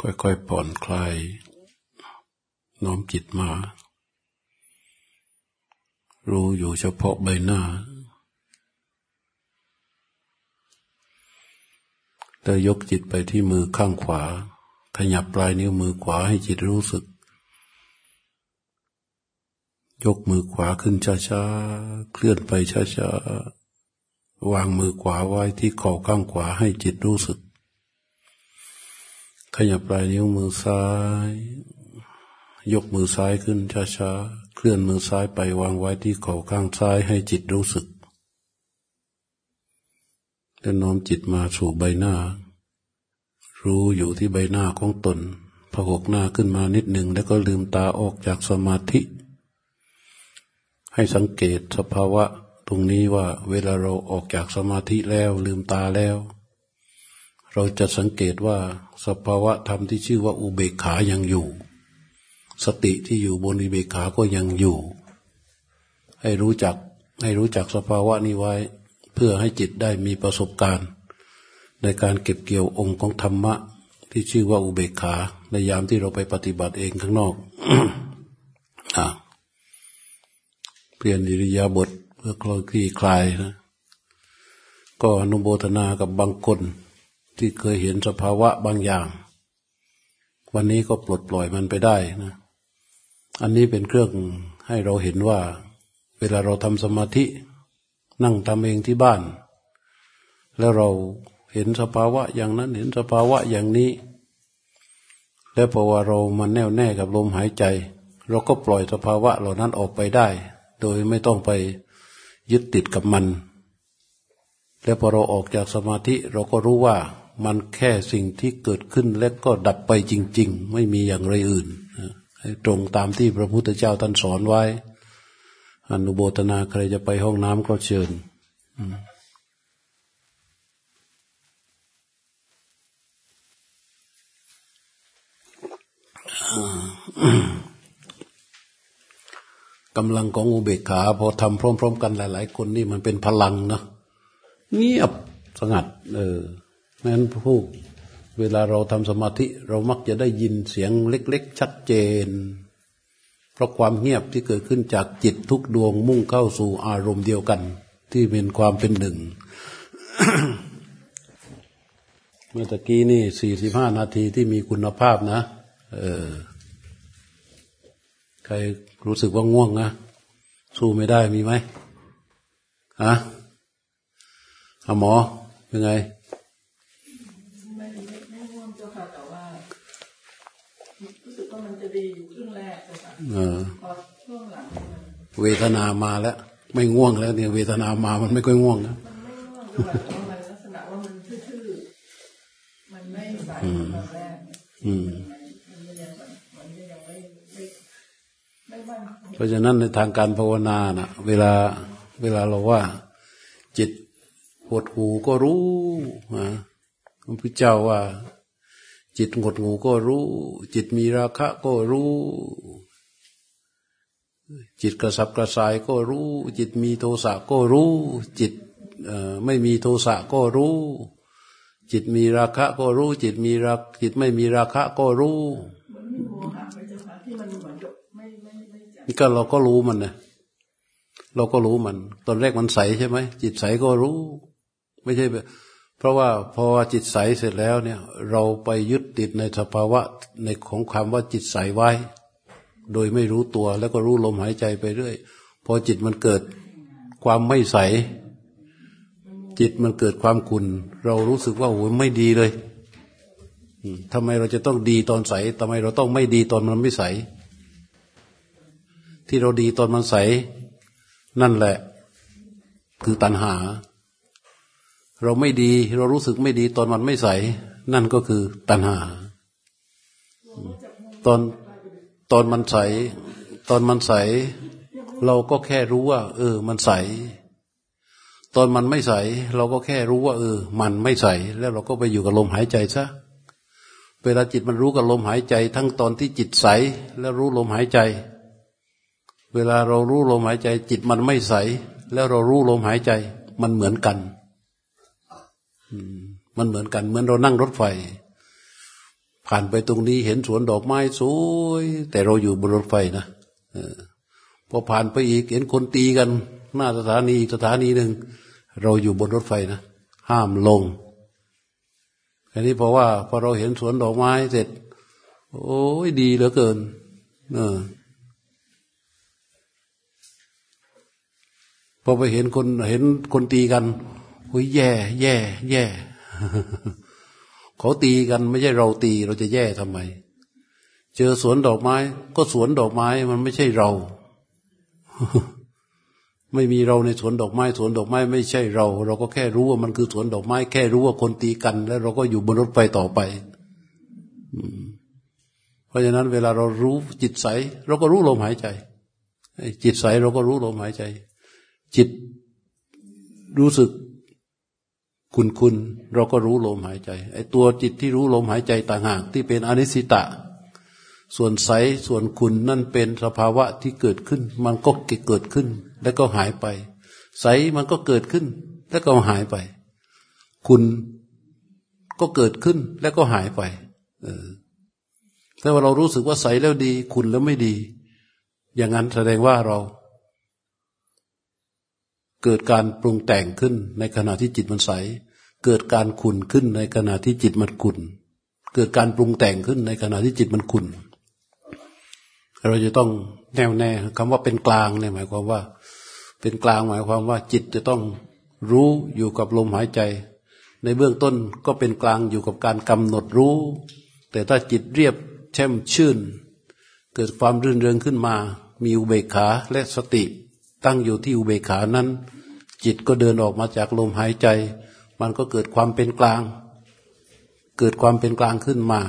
ค่อยๆผ่อนคลาย น้อมจิตมา รู้อยู่เฉพาะใบหน้า แต่ยกจิตไปที่มือข้างขวา ขยับปลายนิ้วมือขวาให้จิตรู้สึก ยกมือขวาขึ้นช้าๆ เคลื่อนไปช้าๆ วางมือขวาไว้ที่ข่าข้างขวาให้จิตรู้สึก ขยับปลายนิ้วมือซ้าย ยกมือซ้ายขึ้นช้าๆ เคลื่อนมือซ้ายไปวางไว้ที่เข่าข้างซ้ายให้จิตรู้สึกแล้วน้อมจิตมาสู่ใบหน้า รู้อยู่ที่ใบหน้าของตนพหกหน้าขึ้นมานิดหนึ่งแล้วก็ลืมตาออกจากสมาธิ ให้สังเกตสภาวะตรงนี้ว่าเวลาเราออกจากสมาธิแล้วลืมตาแล้ว เราจะสังเกตว่าสภาวะธรรมที่ชื่อว่าอุเบกขายังอยู่ สติที่อยู่บนอุเบกขาก็ยังอยู่ ให้รู้จักให้รู้จักสภาวะนี้ไว้ เพื่อให้จิตได้มีประสบการณ์ ในการเก็บเกี่ยวองค์ของธรรมะ ที่ชื่อว่าอุเบกขาในยามที่เราไปปฏิบัติเองข้างนอกเปลี่ยนอิริยาบถเพื่อคลอยคลายนะก็อนุโมทนากับบางคน ที่เคยเห็นสภาวะบางอย่าง วันนี้ก็ปลดปล่อยมันไปได้นะอันนี้เป็นเครื่องให้เราเห็นว่า เวลาเราทำสมาธิ นั่งทำเองที่บ้าน แล้วเราเห็นสภาวะอย่างนั้นเห็นสภาวะอย่างนี้ แล้วพอว่าเรามันแน่วแน่กับลมหายใจ เราก็ปล่อยสภาวะเหล่านั้นออกไปได้ โดยไม่ต้องไปยึดติดกับมัน แล้วพอเราออกจากสมาธิเราก็รู้ว่า มันแค่สิ่งที่เกิดขึ้นและก็ดับไปจริง ๆ ไม่มีอย่างไรอื่นให้ตรงตามที่พระพุทธเจ้าท่านสอนไว้ อนุโบตนาใครจะไปห้องน้ำก็เชิญกำลังของอุเบกขา พอทำพร้อม ๆ กันหลาย ๆ คนนี่มันเป็นพลังนะเงียบสงัด เออ นั้นผู้เวลาเราทำสมาธิเรามักจะได้ยินเสียงเล็ก ๆ ชัดเจน เพราะความเงียบที่เกิดขึ้นจากจิตทุกดวงมุ่งเข้าสู่อารมณ์เดียวกัน ที่เป็นความเป็นหนึ่ง เมื่อตะกี้นี่สี่สิบห้านาทีที่มีคุณภาพนะ เออ ใครรู้สึกว่าง่วงนะสู้ไม่ได้มีไหมฮะหมอเป็นไง เวทนามาแล้ว ไม่ง่วงแล้ว เนี่ยเวทนามามันไม่ค่อยง่วงนะเพราะฉะนั้นในทางการภาวนานะ่ะ เวลาเวลาเราว่า จิตหดหูก็รู้นะพระพุทธเจ้าว่า จิตหดหูก็รู้ จิตมีราคะก็รู้ จิตกระสับกระส่ายก็รู้ จิตมีโทสะก็รู้ จิตไม่มีโทสะก็รู้ จิตมีราคะก็รู้ จิตมีรักจิตไม่มีราคะก็รู้นี่ก็เราก็รู้มันนะเราก็รู้มัน ตอนแรกมันใสใช่ไหมจิตใสก็รู้ ไม่ใช่เพราะว่าพอจิตใสเสร็จแล้วเนี่ย เราไปยึดติดในสภาวะในของคำว่าจิตใสไว้ โดยไม่รู้ตัว แล้วก็รู้ลมหายใจไปเรื่อย พอจิตมันเกิดความไม่ใส จิตมันเกิดความขุนเรารู้สึกว่าโอ้ยไม่ดีเลยทำไมเราจะต้องดีตอนใสทำไมเราต้องไม่ดีตอนมันไม่ใส ที่เราดีตอนมันใส นั่นแหละ คือตัณหา เราไม่ดี เรารู้สึกไม่ดีตอนมันไม่ใส นั่นก็คือตัณหา ตอน ตอนมันใส ตอนมันใส เราก็แค่รู้ว่า เออ มันใส ตอนมันไม่ใส เราก็แค่รู้ว่า เออ มันไม่ใส แล้วเราก็ไปอยู่กับลมหายใจซะเวลาจิตมันรู้กับลมหายใจ ทั้งตอนที่จิตใส แล้วรู้ลมหายใจ เวลาเรารู้ลมหายใจ จิตมันไม่ใส แล้วเรารู้ลมหายใจ มันเหมือนกันมันเหมือนกัน เหมือนเรานั่งรถไฟ ผ่านไปตรงนี้เห็นสวนดอกไม้สวยแต่เราอยู่บนรถไฟนะพอผ่านไปอีกเห็นคนตีกัน หน้าสถานีสถานีหนึ่งเราอยู่บนรถไฟนะห้ามลงอันนี้เพราะว่าพอเราเห็นสวนดอกไม้เสร็จ โอ้ยดีเหลือเกินเออพอไปเห็นคนเห็นคนตีกันโอ้ยแย่ แย่ แย่ เขาตีกันไม่ใช่เราตีเราจะแย่ทำไม เจอสวนดอกไม้ ก็สวนดอกไม้มันไม่ใช่เรา ไม่มีเราในสวนดอกไม้ สวนดอกไม้ไม่ใช่เรา เราก็แค่รู้ว่ามันคือสวนดอกไม้ แค่รู้ว่าคนตีกัน แล้วเราก็อยู่บนรถไฟต่อไปเพราะฉะนั้นเวลาเรารู้จิตใส เราก็รู้ลมหายใจ จิตใสเราก็รู้ลมหายใจ จิตรู้สึก คุณคุณเราก็รู้ลมหายใจไอ้ตัวจิตที่รู้ลมหายใจต่างหากที่เป็นอนิสิตะ ส่วนใสส่วนคุณนั่นเป็นสภาวะที่เกิดขึ้น มันก็เกิดขึ้น แล้วก็หายไป ใสมันก็เกิดขึ้น แล้วก็หายไป คุณก็เกิดขึ้นแล้วก็หายไป เออแต่ว่าเรารู้สึกว่าใสแล้วดี คุณแล้วไม่ดี อย่างนั้นแสดงว่าเรา เกิดการปรุงแต่งขึ้นในขณะที่จิตมันใส เกิดการขุนขึ้นในขณะที่จิตมันขุนเกิดการปรุงแต่งขึ้นในขณะที่จิตมันขุนเราจะต้องแน่วแน่คำว่าเป็นกลางเนี่ยหมายความว่า เป็นกลางหมายความว่าจิตจะต้องรู้อยู่กับลมหายใจ ในเบื้องต้นก็เป็นกลางอยู่กับการกำหนดรู้ แต่ถ้าจิตเรียบแช่มชื่น เกิดความรื่นเริงขึ้นมา มีอุเบกขาและสติ ตั้งอยู่ที่อุเบกขานั้น จิตก็เดินออกมาจากลมหายใจ มันก็เกิดความเป็นกลาง เกิดความเป็นกลางขึ้นมา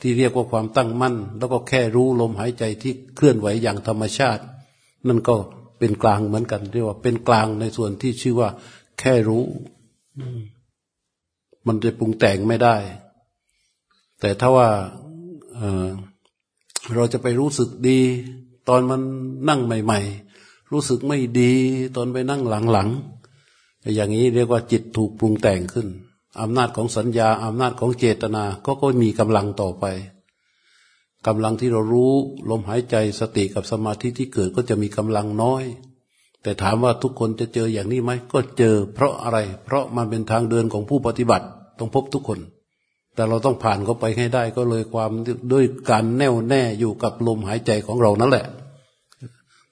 ที่เรียกว่าความตั้งมั่น แล้วก็แค่รู้ลมหายใจที่เคลื่อนไหวอย่างธรรมชาติ นั่นก็เป็นกลางเหมือนกัน เรียกว่าเป็นกลางในส่วนที่ชื่อว่า แค่รู้มันจะปรุงแต่งไม่ได้ แต่ถ้าว่าเราจะไปรู้สึกดี ตอนมันนั่งใหม่ ๆ รู้สึกไม่ดีตอนไปนั่งหลังๆอย่างนี้เรียกว่าจิตถูกปรุงแต่งขึ้นอำนาจของสัญญาอำนาจของเจตนาก็ก็มีกำลังต่อไปกำลังที่เรารู้ลมหายใจสติกับสมาธิที่เกิดก็จะมีกำลังน้อย แต่ถามว่าทุกคนจะเจออย่างนี้ไหมก็เจอ เพราะอะไร เพราะมันเป็นทางเดินของผู้ปฏิบัติต้องพบทุกคน แต่เราต้องผ่านเข้าไปให้ได้ก็เลยความด้วยการแน่วแน่อยู่กับลมหายใจของเรานั่นแหละ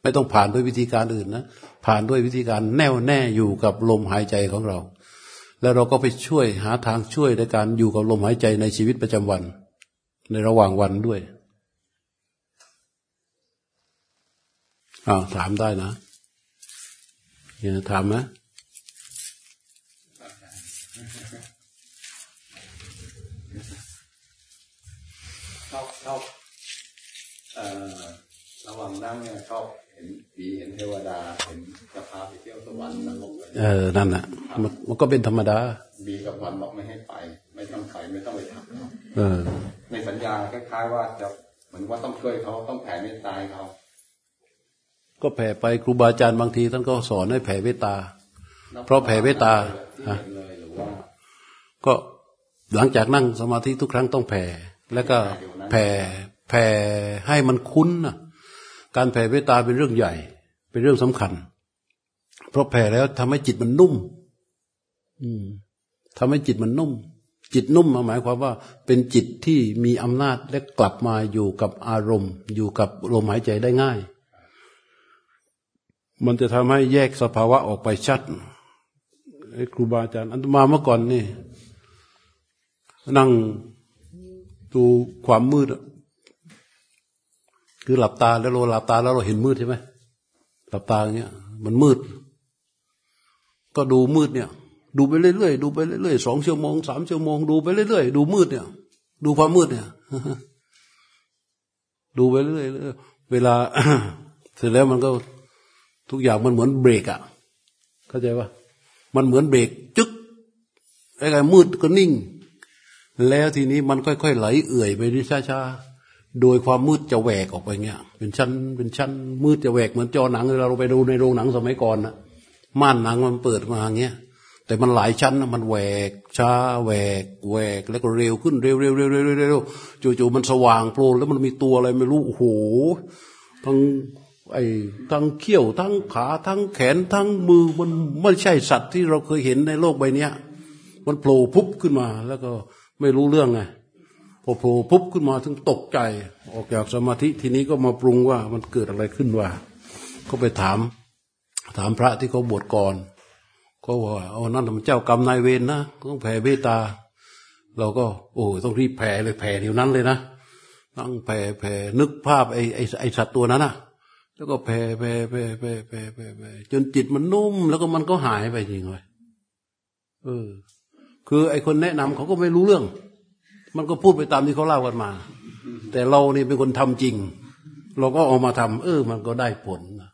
ไม่ต้องผ่านด้วยวิธีการอื่นนะ ผ่านด้วยวิธีการแน่วแน่อยู่กับลมหายใจของเรา แล้วเราก็ไปช่วยหาทางช่วยในการอยู่กับลมหายใจในชีวิตประจำวัน ในระหว่างวันด้วยอ้าวถามได้นะอยาถามไหมชอบชอบเอ่อระหว่างนั่งเนี่ยชอบ นผีเห็นเทวดาเห็นจะพาไปเที่ยวสวรรค์นรกเออนั่นแหละมันมันก็เป็นธรรมดาบีกับวันบอกไม่ให้ไป ไม่ต้องไปไม่ต้องไปทำเออ ในสัญญาคล้ายๆว่าจะเหมือนว่าต้องช่วยเขาต้องแผ่เมตตาเขา ก็แผ่ไปครูบาอาจารย์บางทีท่านก็สอนให้แผ่เมตตา เพราะแผ่เมตตาก็หลังจากนั่งสมาธิทุกครั้งต้องแผ่ แล้วก็แผ่แผ่ให้มันคุ้นนะ การแผ่เมตตาเป็นเรื่องใหญ่ เป็นเรื่องสำคัญ เพราะแผ่แล้วทำให้จิตมันนุ่ม อืมทำให้จิตมันนุ่ม จิตนุ่มหมายความว่า เป็นจิตที่มีอำนาจและกลับมาอยู่กับอารมณ์ อยู่กับลมหายใจได้ง่าย มันจะทำให้แยกสภาวะออกไปชัดครูบาอาจารย์อันตมาเมื่อก่อนนี่ นั่งดูความมืด คือหลับตาแล้วเราหลับตาแล้วเราเห็นมืดใช่ไหมหลับตาอย่างเงี้ย มันมืด ก็ดูมืดเนี่ย ดูไปเรื่อยๆดูไปเรื่อยๆสองชั่วโมงสามชั่วโมงดูไปเรื่อยๆดูมืดเนี่ย ดูความมืดเนี่ยดูไปเรื่อยๆเวลาเสร็จแล้วมันก็ทุกอย่างมันเหมือนเบรกอะเข้าใจปะมันเหมือนเบรกจึ๊กไอ้ไงมืดก็นิ่ง แล้วทีนี้มันค่อยๆไหลเอื่อยไปช้าๆ โดยความมืดจะแหวกออกไปเงี้ย เป็นชั้นเป็นชั้นมืดจะแหวกเหมือนจอหนังเราไปดูในโรงหนังสมัยก่อนนะม่านหนังมันเปิดมาเงี้ย แต่มันหลายชั้นมันแหวกช้าแหวกแหวกแล้วก็เร็วขึ้นเร็วเร็วเร็วเร็วเร็วจู่ๆมันสว่างโปร่งแล้วมันมีตัวอะไรไม่รู้โอ้โหทั้งไอ้ทั้งเขี้ยวทั้งขาทั้งแขนทั้งมือมันไม่ใช่สัตว์ที่เราเคยเห็นในโลกใบนี้มันโผล่ปุ๊บขึ้นมาแล้วก็ไม่รู้เรื่องไง พอโผล่ปุ๊บขึ้นมาถึงตกใจ ออกจากสมาธิทีนี้ก็มาปรุงว่ามันเกิดอะไรขึ้นว่าก็ไปถาม ถามพระที่เขาบวชก่อนก็ว่าเอานั่นมันเจ้ากรรมนายเวรนะต้องแผ่เมตตา เราก็ โอ้ต้องรีบแผ่เลยแผ่เดี๋ยวนั้นเลยนะนั่งแผ่แผ่นึกภาพไอ้ไอ้ไอ้สัตว์ตัวนั้นนะแล้วก็แผ่แผ่แผ่แผ่แผ่แผ่แผ่จนจิตมันนุ่ม แล้วก็มันก็หายไปจริงเลยเออ คือไอ้คนแนะนำเขาก็ไม่รู้เรื่อง มันก็พูดไปตามที่เขาเล่ากันมา แต่เราเนี่เป็นคนทำจริง เราก็ออกมาทำเออ มันก็ได้ผลนะ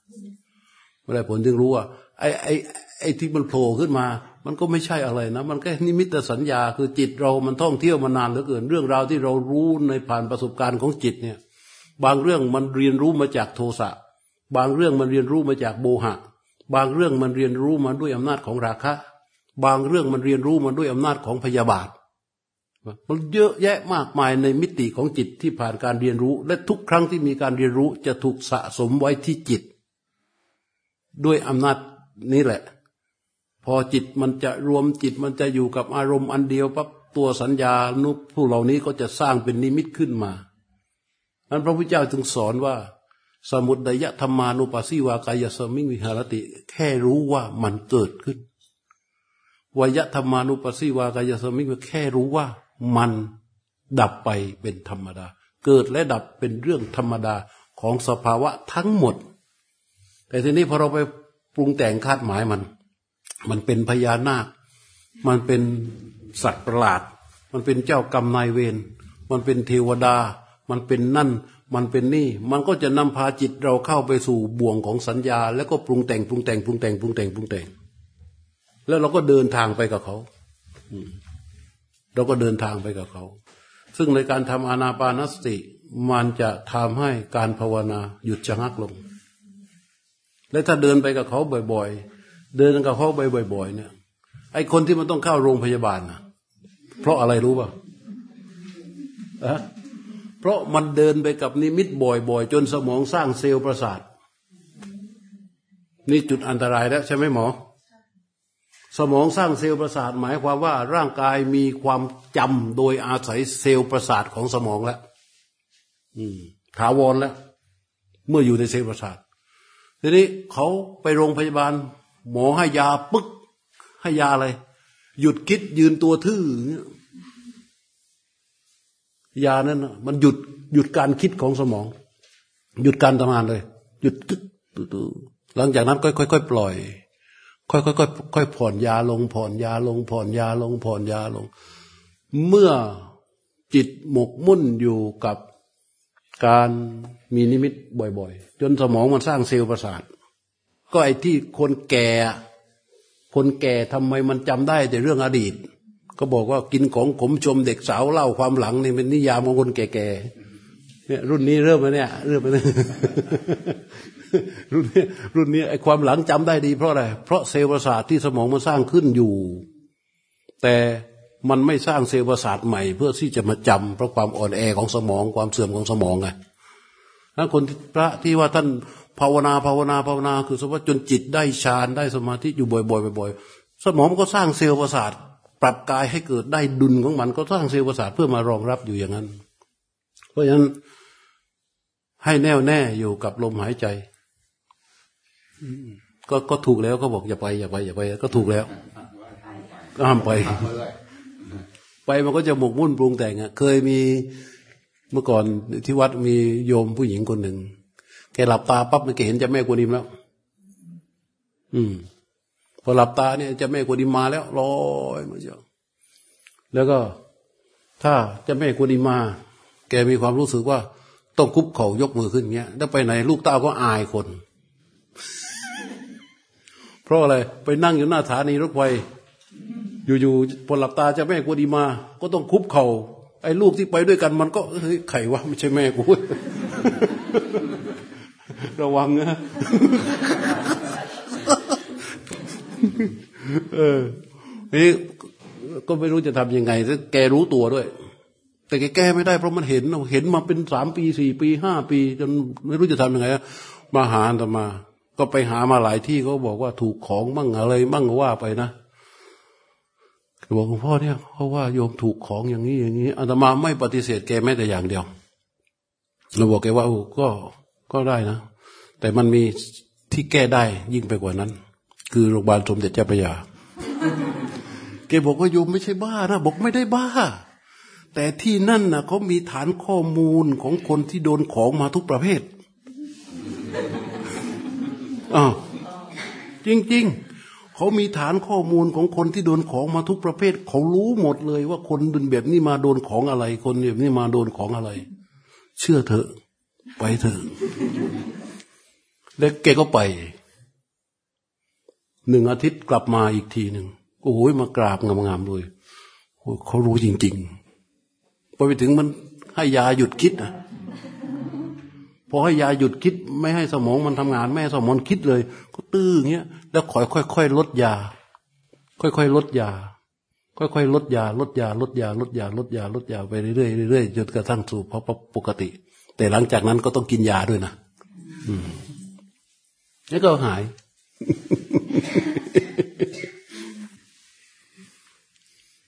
ไม่ได้ผลจึงรู้ว่าไอ้ไอ้ไอ้ที่มันโผล่ขึ้นมา มันก็ไม่ใช่อะไรนะ มันแค่นิมิตสัญญา คือจิตเรามันท่องเที่ยวมานานเหลือเกิน เรื่องราวที่เรารู้ในผ่านประสบการณ์ของจิตเนี่ย บางเรื่องมันเรียนรู้มาจากโทสะ บางเรื่องมันเรียนรู้มาจากโบหะ บางเรื่องมันเรียนรู้มาด้วยอำนาจของราคะ บางเรื่องมันเรียนรู้มาด้วยอำนาจของพยาบาท มันเยอะแยะมากมายในมิติของจิตที่ผ่านการเรียนรู้ และทุกครั้งที่มีการเรียนรู้จะถูกสะสมไว้ที่จิต ด้วยอำนาจนี้แหละ พอจิตมันจะรวมจิตมันจะอยู่กับอารมณ์อันเดียวปั๊บตัวสัญญานุผู้เหล่านี้ก็จะสร้างเป็นนิมิตขึ้นมานั้นพระพุทธเจ้าจึงสอนว่า สมุดยธรรมานุปัสสีวากายสมิงวิหารติ แค่รู้ว่ามันเกิดขึ้นวยธรรมานุปัสสีวากายสมิงแค่รู้ว่า มันดับไปเป็นธรรมดา เกิดและดับเป็นเรื่องธรรมดาของสภาวะทั้งหมด แต่ทีนี้พอเราไปปรุงแต่งคาดหมายมัน มันเป็นพญานาค มันเป็นสัตว์ประหลาด มันเป็นเจ้ากรรมนายเวร มันเป็นเทวดา มันเป็นนั่น มันเป็นนี่ มันก็จะนำพาจิตเราเข้าไปสู่บ่วงของสัญญา แล้วก็ปรุงแต่งปรุงแต่งปรุงแต่งปรุงแต่งปรุงแต่ง แล้วเราก็เดินทางไปกับเขา เราก็เดินทางไปกับเขา ซึ่งในการทำอานาปานสติ มันจะทำให้การภาวนาหยุดชะงักลง และถ้าเดินไปกับเขาบ่อย ๆ เดินกับเขาบ่อย ๆ เนี่ย ไอ้คนที่มันต้องเข้าโรงพยาบาลนะเพราะอะไรรู้ป่ะอะเพราะมันเดินไปกับนิมิตบ่อย ๆ จนสมองสร้างเซลล์ประสาท นี่จุดอันตรายแล้วใช่ไหมหมอ สมองสร้างเซลล์ประสาทหมายความว่าร่างกายมีความจำโดยอาศัยเซลล์ประสาทของสมองแล้วถาวรแล้ว เมื่ออยู่ในเซลล์ประสาททีนี้เขาไปโรงพยาบาล หมอให้ยาปึ๊กให้ยาอะไร หยุดคิดยืนตัวทื่อยานั้นมันหยุดหยุดการคิดของสมอง หยุดการทำงานเลย หยุดตึ๊ดหลังจากนั้นค่อยๆปล่อย ค่อยๆค่อยๆผ่อนยาลงผ่อนยาลงผ่อนยาลงผ่อนยาลง เมื่อจิตหมกมุ่นอยู่กับการมีนิมิตบ่อยๆ จนสมองมันสร้างเซลล์ประสาท ก็ไอ้ที่คนแก่ คนแก่ทำไมมันจำได้แต่เรื่องอดีต ก็บอกว่ากินของขมชมเด็กสาวเล่าความหลังนี่เป็นนิยามของคนแก่ๆเนี่ยรุ่นนี้เริ่มมาเนี่ยเริ่มมาเนี่ย รุ่นนี้รุ่นนี้ไอ้ความหลังจำได้ดีเพราะอะไร เพราะเซลล์ประสาทที่สมองมันสร้างขึ้นอยู่ แต่มันไม่สร้างเซลล์ประสาทใหม่ เพื่อที่จะมาจำเพราะความอ่อนแอของสมองความเสื่อมของสมองไงนั้นคนพระที่ว่าท่านภาวนาภาวนาภาวนา คือสมมติจนจิตได้ฌานได้สมาธิอยู่บ่อยๆบ่อยๆสมองก็สร้างเซลล์ประสาทปรับกายให้เกิดได้ดุลของมัน ก็สร้างเซลล์ประสาทเพื่อมารองรับอยู่อย่างนั้น เพราะฉะนั้นให้แน่วแน่อยู่กับลมหายใจ ก็ก็ถูกแล้วก็บอกอย่าไปอย่าไปอย่าไป ก็ถูกแล้วก็ห้ามไปไปมันก็จะหมกมุ่นปรุงแต่งอะเคยมีเมื่อก่อนที่วัดมีโยมผู้หญิงคนหนึ่งแกหลับตาปั๊บมันแกเห็นจะแม่กวนิมแล้ว อืม พอหลับตาเนี่ยจะแม่กวนิมมาแล้วลอยมาเจ้าแล้วก็ ถ้าจะแม่กวนิมมา แกมีความรู้สึกว่า ต้องคุบเข่ายกมือขึ้นเงี้ยแล้วไปไหนลูกเต้าก็อายคน เพราะอะไรไปนั่งอยู่หน้าฐานีรถไฟอยู่ๆพอหลับตาจะแม่กวนิมา ก็ต้องคุบเขา่าไอ้ลูกที่ไปด้วยกันมันก็เฮ้ยไขวะไม่ใช่แม่กูระวังนะเออนี่ก็ไม่รู้จะทำยังไงถ้าแกรู้ตัวด้วย แต่แกแก้ไม่ได้เพราะมันเห็นเห็นมาเป็นสามปีสี่ปีห้าปี จนไม่รู้จะทำยังไงมาหาตมา ก็ไปหามาหลายที่เขาบอกว่าถูกของมั่งอะไรมั่งว่าไปนะบอกหลวงพ่อเนี่ยเพราว่าโยมถูกของอย่างนี้อย่างนี้อาตมาไม่ปฏิเสธแกแม้แต่อย่างเดียวเราบอกแกว่าก็ก็ได้นะ แต่มันมีที่แก้ได้ยิ่งไปกว่านั้น คือโรงพยาบาลสมเด็จเจ้าพระยาแกบอกว่าโยมไม่ใช่บ้านะบอกไม่ได้บ้า แต่ที่นั่นนะเขามีฐานข้อมูลของคนที่โดนของมาทุกประเภท อ่าจริง ๆ เขามีฐานข้อมูลของคนที่โดนของมาทุกประเภท เขารู้หมดเลยว่าคนเป็นแบบนี้มาโดนของอะไร คนแบบนี้มาโดนของอะไร เชื่อเถอะ ไปเถอะแล้วแกก็ไปหนึ่งอาทิตย์กลับมาอีกทีหนึ่งโอ้ยมากราบงามๆเลยเขารู้จริง ๆ พอไปถึงมันให้ยาหยุดคิดนะ พอให้ยาหยุดคิดไม่ให้สมองมันทำงาน ไม่ให้สมองคิดเลย ก็ตื้ออย่างเงี้ยแล้วค่อยค่อยๆลดยา ค่อยๆลดยา ค่อยๆลดยา ลดยา ลดยา ลดยา ลดยา ลดยาไปเรื่อยๆเรื่อยจนกระทั่งสู่ภาวะปกติ แต่หลังจากนั้นก็ต้องกินยาด้วยนะอืมแล้วก็หาย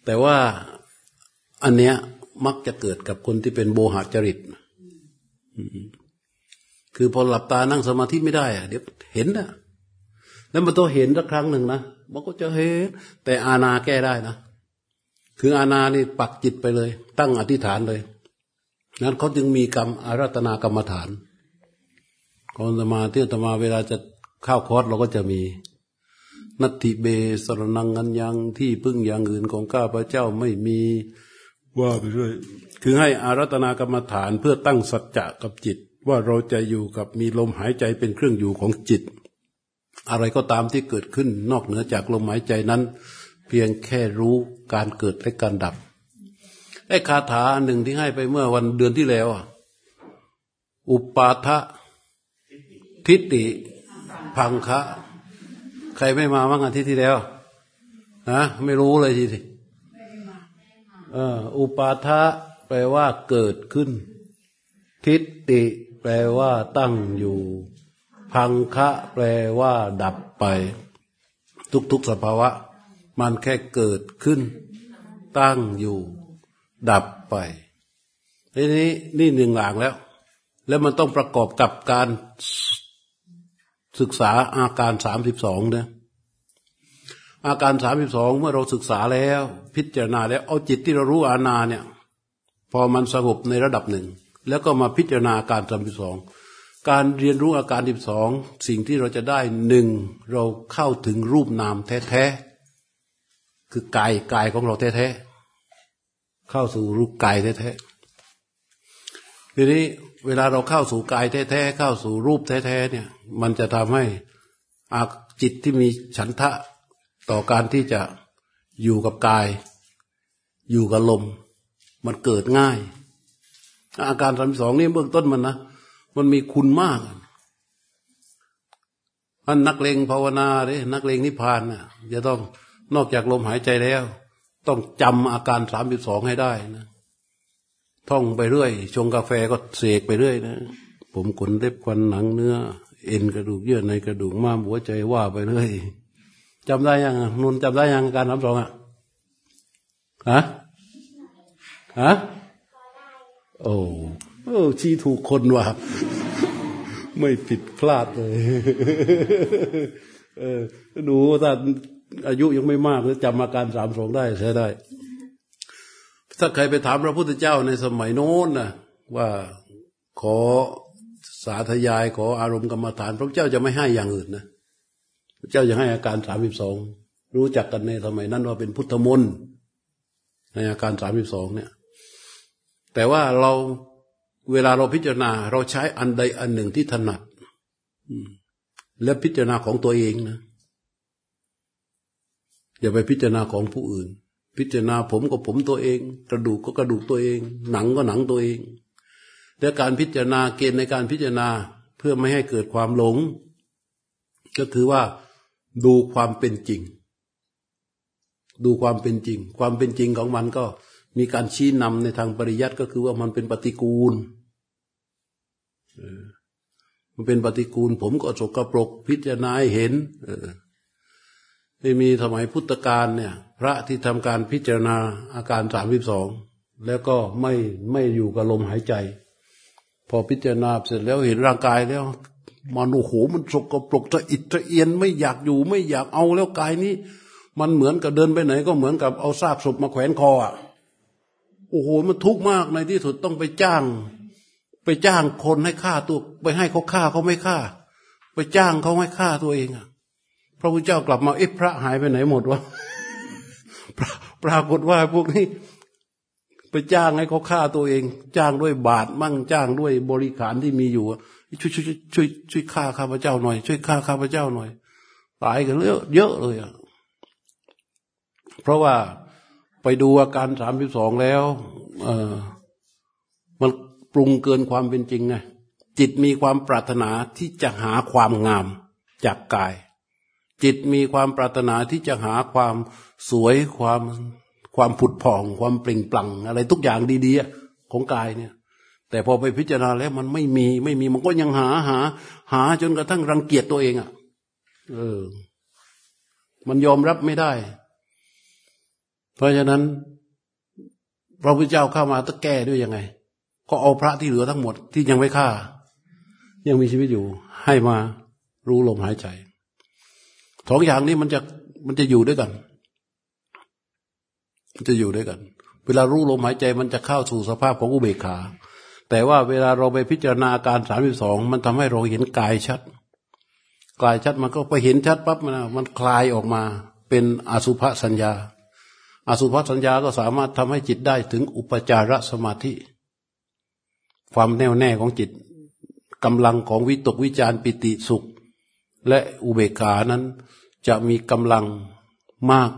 แต่ว่าอันเนี้ยมักจะเกิดกับคนที่เป็นโบหจริต คือพอหลับตานั่งสมาธิไม่ได้อะเดี๋ยวเห็นนะแล้วมันต้องเห็นสักครั้งหนึ่งนะมันก็จะเห็น แต่อาณาแก้ได้นะคืออาณานี่ปักจิตไปเลย ตั้งอธิษฐานเลย นั้นเขาจึงมีกรรมอารัตนากรรมฐานคนสมาธิตมาเวลาจะเข้าคอร์สเราก็จะมี นัตถิเบสรนังงันยังที่พึ่งอย่างอื่นของข้าพระเจ้าไม่มีว่าไปเรื่อยคือให้อารัตนากรรมฐานเพื่อตั้งสัจจะกับจิต ว่าเราจะอยู่กับมีลมหายใจเป็นเครื่องอยู่ของจิต อะไรก็ตามที่เกิดขึ้นนอกเหนือจากลมหายใจนั้น เพียงแค่รู้การเกิดและการดับไอ้คาถาหนึ่งที่ให้ไปเมื่อวันเดือนที่แล้วอุปาทะทิฏฐิพังคะใครไม่มาบ้างอาทิตย์ที่แล้วนะไม่รู้เลยทีทีอุปาทะแปลว่าเกิดขึ้น ทิฏฐิ แปลว่าตั้งอยู่ พังคะแปลว่าดับไป ทุกๆสภาวะ มันแค่เกิดขึ้น ตั้งอยู่ ดับไปทีนี้นี่หนึ่งหลังแล้ว แล้วมันต้องประกอบกับการศึกษาอาการสามสิบสองเนี่ยอาการสามสิบสองเมื่อเราศึกษาแล้ว พิจารณาแล้ว เอาจิตที่เรารู้อาณาเนี่ย พอมันสงบในระดับหนึ่ง แล้วก็มาพิจารณาอาการสามสิบสองการเรียนรู้อาการสิบสองสิ่งที่เราจะได้หนึ่งเราเข้าถึงรูปนามแท้ๆคือกายกายของเราแท้ๆเข้าสู่รูปกายแท้ๆทีนี้เวลาเราเข้าสู่กายแท้ๆเข้าสู่รูปแท้ๆเนี่ย มันจะทำให้อาจิตที่มีฉันทะต่อการที่จะอยู่กับกาย อยู่กับลม มันเกิดง่าย อาการสามสองนี่เบื้องต้นมันนะมันมีคุณมากอันนักเลงภาวนาเลยนักเลงนิพพานน่ะจะต้องนอกจากลมหายใจแล้ว ต้องจำอาการสามสิบสองให้ได้นะท่องไปเรื่อย ชงกาแฟก็เสกไปเรื่อยนะ ผมขนเล็บควันหนังเนื้อ เอ็นกระดูกเยื่อในกระดูกม้ามหัวใจว่าไปเรื่อยจำได้ยังนุนจำได้ยังการนับสองอะฮะฮะ โอ้โอ้ชี้ถูกคนว่ะไม่ผิดพลาดเลย เออดูถ้าอายุยังไม่มากจำอาการสามสองได้ใช้ได้ ถ้าใครไปถามพระพุทธเจ้าในสมัยโน้นนะว่าขอสาธยายขออารมณ์กรรมฐาน พระเจ้าจะไม่ให้อย่างอื่นนะพระเจ้าจะให้อาการสามสิบสองรู้จักกันในสมัยนั้นว่าเป็นพุทธมนต์ในอาการสามสิบสองเนี่ย แต่ว่าเราเวลาเราพิจารณา เราใช้อันใดอันหนึ่งที่ถนัดและพิจารณาของตัวเองนะ อย่าไปพิจารณาของผู้อื่น พิจารณาผมก็ผมตัวเอง กระดูกก็กระดูกตัวเอง หนังก็หนังตัวเองและการพิจารณาเกณฑ์ในการพิจารณาเพื่อไม่ให้เกิดความหลง ก็คือว่าดูความเป็นจริง ดูความเป็นจริง ความเป็นจริงของมันก็ มีการชี้นำในทางปริยัติก็คือว่ามันเป็นปฏิกูลมันเป็นปฏิกูล ผมก็สกปรกพิจารณาเห็นเออไม่มีสมัยพุทธกาลเนี่ย พระที่ทำการพิจารณาอาการสามสิบสองแล้วก็ไม่ไม่อยู่กับลมหายใจ พอพิจารณาเสร็จแล้วเห็นร่างกายแล้วมันโอ้โหมันสกปรกจะอิดจะเอียนไม่อยากอยู่ไม่อยากเอาแล้วกายนี้ มันเหมือนกับเดินไปไหน ก็เหมือนกับเอาซากศพมาแขวนคออะ โอ้โหมันทุกข์มากในที่สุดต้องไปจ้าง ไปจ้างคนให้ฆ่าตัว ไปให้เขาฆ่าเขาไม่ฆ่า ไปจ้างเขาให้ฆ่าตัวเองอะพระพุทธเจ้ากลับมาเอ๊ะพระหายไปไหนหมดวะปรากฏว่าพวกนี้ไปจ้างให้เขาฆ่าตัวเอง จ้างด้วยบาทมั่งจ้างด้วยบริขารที่มีอยู่ช่วยช่วยช่วยช่วยฆ่าข้าพเจ้าหน่อย ช่วยฆ่าข้าพเจ้าหน่อยตายกันเยอะเยอะเลยอะเพราะว่า ไปดูอาการสามสิบสองแล้วมันปรุงเกินความเป็นจริงไงจิตมีความปรารถนาที่จะหาความงามจากกาย จิตมีความปรารถนาที่จะหาความสวยความความผุดผ่อง ความเปล่งปลั่งอะไรทุกอย่างดีๆของกายเนี่ย แต่พอไปพิจารณาแล้วมันไม่มีไม่มีมันก็ยังหาหา หาจนกระทั่งรังเกียจตัวเองอะ่ะ เออ มันยอมรับไม่ได้ ราะฉะนั้น พระพุทธเจ้าเข้ามาต้องแก้ด้วยยังไง ก็เอาพระที่เหลือทั้งหมดที่ยังไม่ฆ่า ยังมีชีวิตอยู่ ให้มารู้ลมหายใจสองอย่างนี้มันจะมันจะอยู่ด้วยกัน มันจะอยู่ด้วยกัน เวลารู้ลมหายใจมันจะเข้าสู่สภาพของอุเบกขา แต่ว่าเวลาเราไปพิจารณาการสามสิบสองมันทำให้เราเห็นกายชัด กายชัดมันก็ไปเห็นชัดปั๊บมันมันคลายออกมา เป็นอสุภสัญญา อสุภสัญญาก็สามารถทำให้จิตได้ถึงอุปจารสมาธิ ความแน่วแน่ของจิตกำลังของวิตกวิจารปิติสุข และอุเบกานั้น จะมีกำลังมาก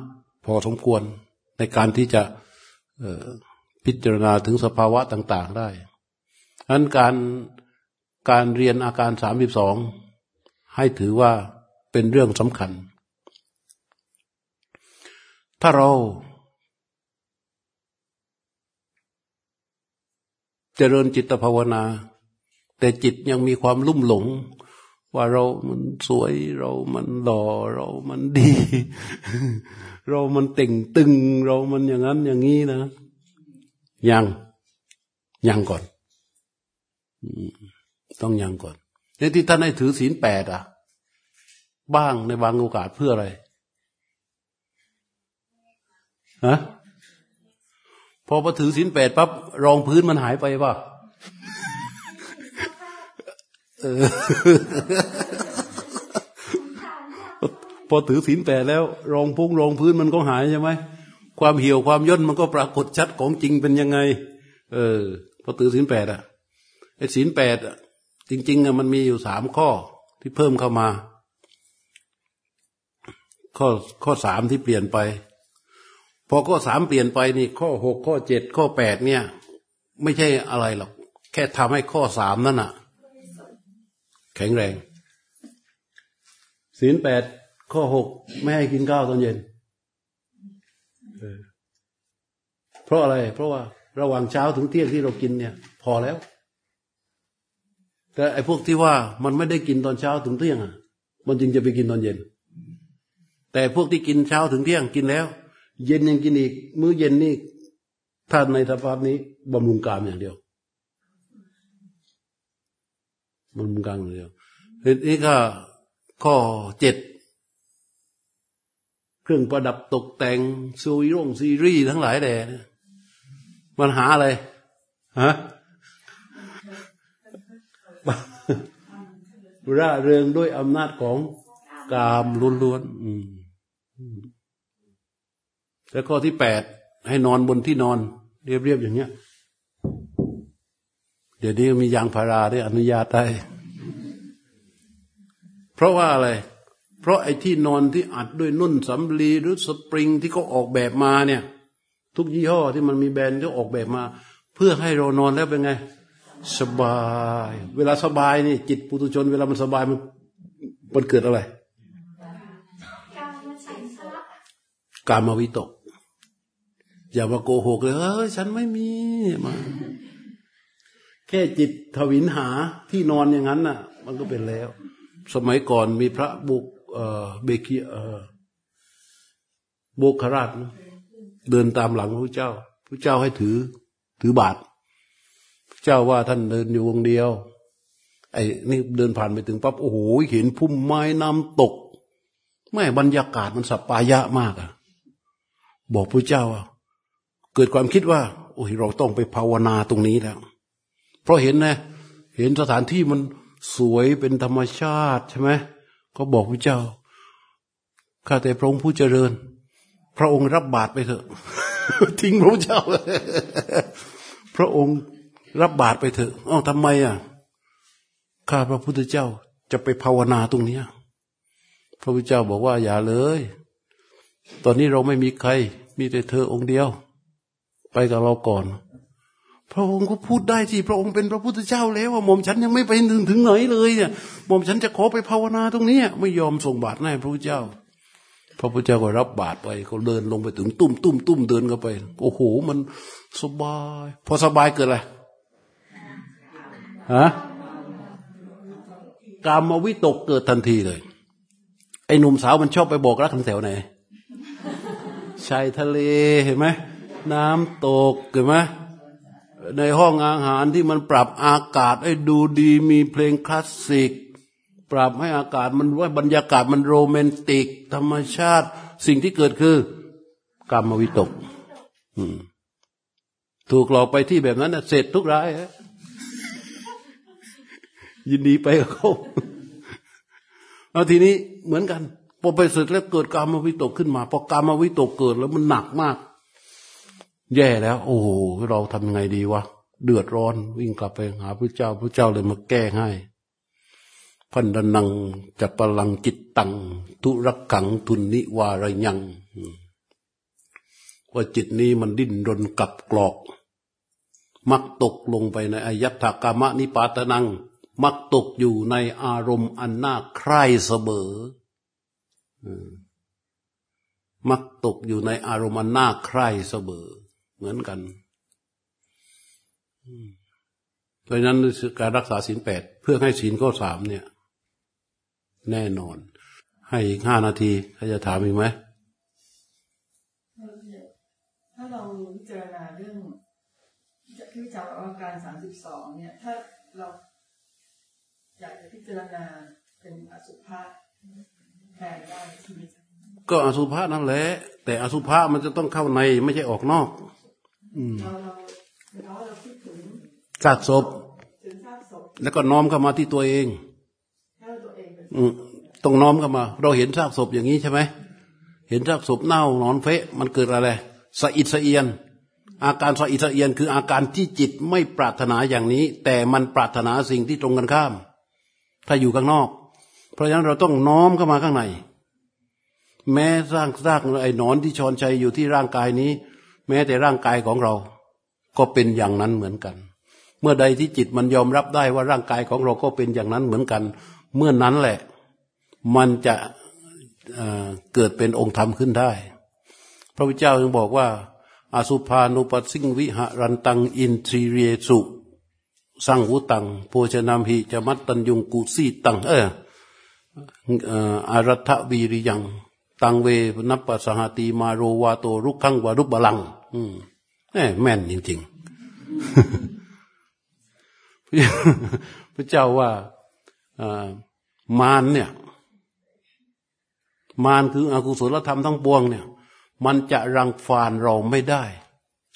พอสมควร ในการที่จะพิจารณาถึงสภาวะต่าง ๆ ได้ดังนั้นการการเรียนอาการสามสิบสองให้ถือว่าเป็นเรื่องสำคัญ ถ้าเรา เจริญจิตภาวนา แต่จิตยังมีความลุ่มหลง ว่าเรามันสวยเรามันหล่อเรามันดี เรามันเต่งตึง เรามันอย่างนั้นอย่างนี้นะ ยังยังก่อนต้องยังก่อนในที่ท่านให้ถือศีลแปดอะ บ้างในบางโอกาสเพื่ออะไรฮะ พอพอถือศีลแปดปั๊บรองพื้นมันหายไปป่ะพอถือศีลแปดแล้ว รองพุงรองพื้นมันก็หายใช่ไหมความเหี่ยวความย่นมันก็ปรากฏชัดของจริงเป็นยังไง เออ พอถือศีลแปดอะไอ้ศีลแปดอะจริงๆอะมันมีอยู่สามข้อที่เพิ่มเข้ามา ข้อข้อสามที่เปลี่ยนไป พอข้อสามเปลี่ยนไปนี่ข้อหกข้อเจ็ดข้อแปดเนี่ย ไม่ใช่อะไรหรอก แค่ทำให้ข้อสามนั่นอะแข็งแรงศีลแปดข้อหกไม่ให้กินข้าวตอนเย็น เพราะอะไร เพราะว่าระหว่างเช้าถึงเที่ยงที่เรากินเนี่ย พอแล้ว แต่ไอ้พวกที่ว่ามันไม่ได้กินตอนเช้าถึงเที่ยงอะ มันจึงจะไปกินตอนเย็น แต่พวกที่กินเช้าถึงเที่ยงกินแล้ว เย็นยังกินอีก มื้อเย็นนี่ถ้าในสภาพนี้บำรุงกามอย่างเดียวบำรุงกามอย่างเดียวนี่ก็ข้อเจ็ดเครื่องประดับตกแต่งซูยร่งซีรีส์ทั้งหลายแด่มันหาอะไรฮะร่าเริงด้วยอำนาจของกามล้วนๆอืม แล้วข้อที่แปดให้นอนบนที่นอน เรียบๆอย่างเงี้ย เดี๋ยวนี้มียางพาราได้อนุญาตได้เพราะว่าอะไร เพราะไอ้ที่นอนที่อัดด้วยนุ่นสำลีหรือสปริงที่เขาออกแบบมาเนี่ย ทุกยี่ห้อที่มันมีแบรนด์ที่ออกแบบมา เพื่อให้เรานอนแล้วเป็นไง สบาย เวลาสบายนี่ จิตปุถุชน เวลามันสบายมันมันเกิดอะไร กามวิตก อย่ามาโกหกเลยเออฉันไม่มีมา แค่จิตทวินหาที่นอนอย่างนั้นน่ะ มันก็เป็นแล้ว สมัยก่อนมีพระบุกเอ่อเบกีเอ่อโบกราชเดินตามหลังพระเจ้าพระเจ้าให้ถือ ถือบาทพระเจ้าว่าท่านเดินอยู่วงเดียว ไอ้นี่เดินผ่านไปถึงปั๊บโอ้โหเห็นพุ่มไม้น้ำตกแม่บรรยากาศมันสัปปายะมากอะบอกพระเจ้าว่า เกิดความคิดว่าโอ้ยเราต้องไปภาวนาตรงนี้แล้ว เพราะเห็นนะเห็นสถานที่มันสวยเป็นธรรมชาติใช่ไหมก็บอกพระเจ้าข้าแต่พระองค์ผู้เจริญ พระองค์รับบาตรไปเถอะ ทิ้งพระเจ้า พระองค์รับบาตรไปเถอะอ้าวทำไมอะข้าพระพุทธเจ้าจะไปภาวนาตรงเนี้ยพระพุทธเจ้าบอกว่าอย่าเลย ตอนนี้เราไม่มีใคร มีแต่เธอองค์เดียว ไปกับเราก่อน พระองค์ก็พูดได้ที่พระองค์เป็นพระพุทธเจ้าแล้วว่าหม่อมฉันยังไม่ไปถึงถึงไหนเลยเนี่ยหม่อมฉันจะขอไปภาวนาตรงนี้ไม่ยอมส่งบาตรให้พระพุทธเจ้า พระพุทธเจ้าก็รับบาตรไปเขาเดินลงไปถึงตุ้มตุ้มตุ้มเดินเข้าไป โอ้โหมันสบาย พอสบายเกิดอะไรฮะกามวิตกเกิดทันทีเลย ไอ้หนุ่มสาวมันชอบไปบอกรักกันแถวไหนชายทะเลเห็นไหม น้ำตกเห็นไหมในห้องอาหารที่มันปรับอากาศให้ดูดีมีเพลงคลาสสิก ปรับให้อากาศมันว่าบรรยากาศมันโรแมนติก ธรรมชาติสิ่งที่เกิดคือกรรมวิตกถูกหลอกไปที่แบบนั้นเสร็จทุกรายยินดีไปกับเขาเอาทีนี้เหมือนกันพอไปเสร็จแล้วเกิดกรรมวิตกขึ้นมาพอกรรมวิตกเกิดแล้วมันหนักมาก แย่แล้ว โอ้โหเราทำยังไงดีวะเดือดร้อนวิ่งกลับไปหาพระเจ้าพระเจ้าเลยมาแก้ให้พันดนังจะปลังจิตตัง ทุรักขังทุนนิวารยัง ว่าจิตนี้มันดิ้นรนกลับกรอก มักตกลงไปในอายัตถกามะนิปาตนัง มักตกอยู่ในอารมณ์อันน่าใคร่เสมอมักตกอยู่ในอารมณ์อันน่าใคร่เสมอ เหมือนกันเพราะนั้นการรักษาศีลแปดเพื่อให้ศีลข้อสามเนี่ย แน่นอน ให้อีกห้านาทีถ้าจะถามอีกไหมถ้าเราพิจารณาเรื่องที่วิจารณ์อาการสามสิบสองเนี่ย ถ้าเราอยากจะพิจารณาเป็นอสุภะแทนได้ทีนี้ก็อสุภะนั่นแหละแต่อสุภะมันจะต้องเข้าในไม่ใช่ออกนอก เราเราเราเราคิดถึงซากศพถึงซากศพแล้วก็น้อมเข้ามาที่ตัวเองถ้าตัวเองเป็นอืมต้องน้อมเข้ามา เราเห็นซากศพอย่างนี้ใช่ไหมเห็นซากศพเน่าหนอนเฟะ มันเกิดอะไรสะอิดสะเอียน อาการสะอิดสะเอียน คืออาการที่จิตไม่ปรารถนาอย่างนี้ แต่มันปรารถนาสิ่งที่ตรงกันข้าม ถ้าอยู่ข้างนอก เพราะฉะนั้นเราต้องน้อมเข้ามาข้างใน แม้สร้างสร้างไอ้หนอนที่ชอนชัยอยู่ที่ร่างกายนี้ แม้แต่ร่างกายของเรา ก็เป็นอย่างนั้นเหมือนกัน เมื่อใดที่จิตมันยอมรับได้ว่าร่างกายของเราก็เป็นอย่างนั้นเหมือนกัน เมื่อนั้นแหละ มันจะเเกิดเป็นองค์ธรรมขึ้นได้ พระพุทธเจ้ายังบอกว่า อสุภานุปัสสิงวิหารันตังอินทรีเรสุสังวุตังโภชนามหิจมัตตัญยุงกุสีตัง เออเอ่ออารัฐวีริยัง ตังเวนัปปะสหตีมาโรวาโตรุกขังวารุบาลัง อืมแม่แมนจริงๆพระเจ้าว่าอ่ามารเนี่ย มารคืออกุศลธรรมทั้งปวงเนี่ย มันจะรังฟานเราไม่ได้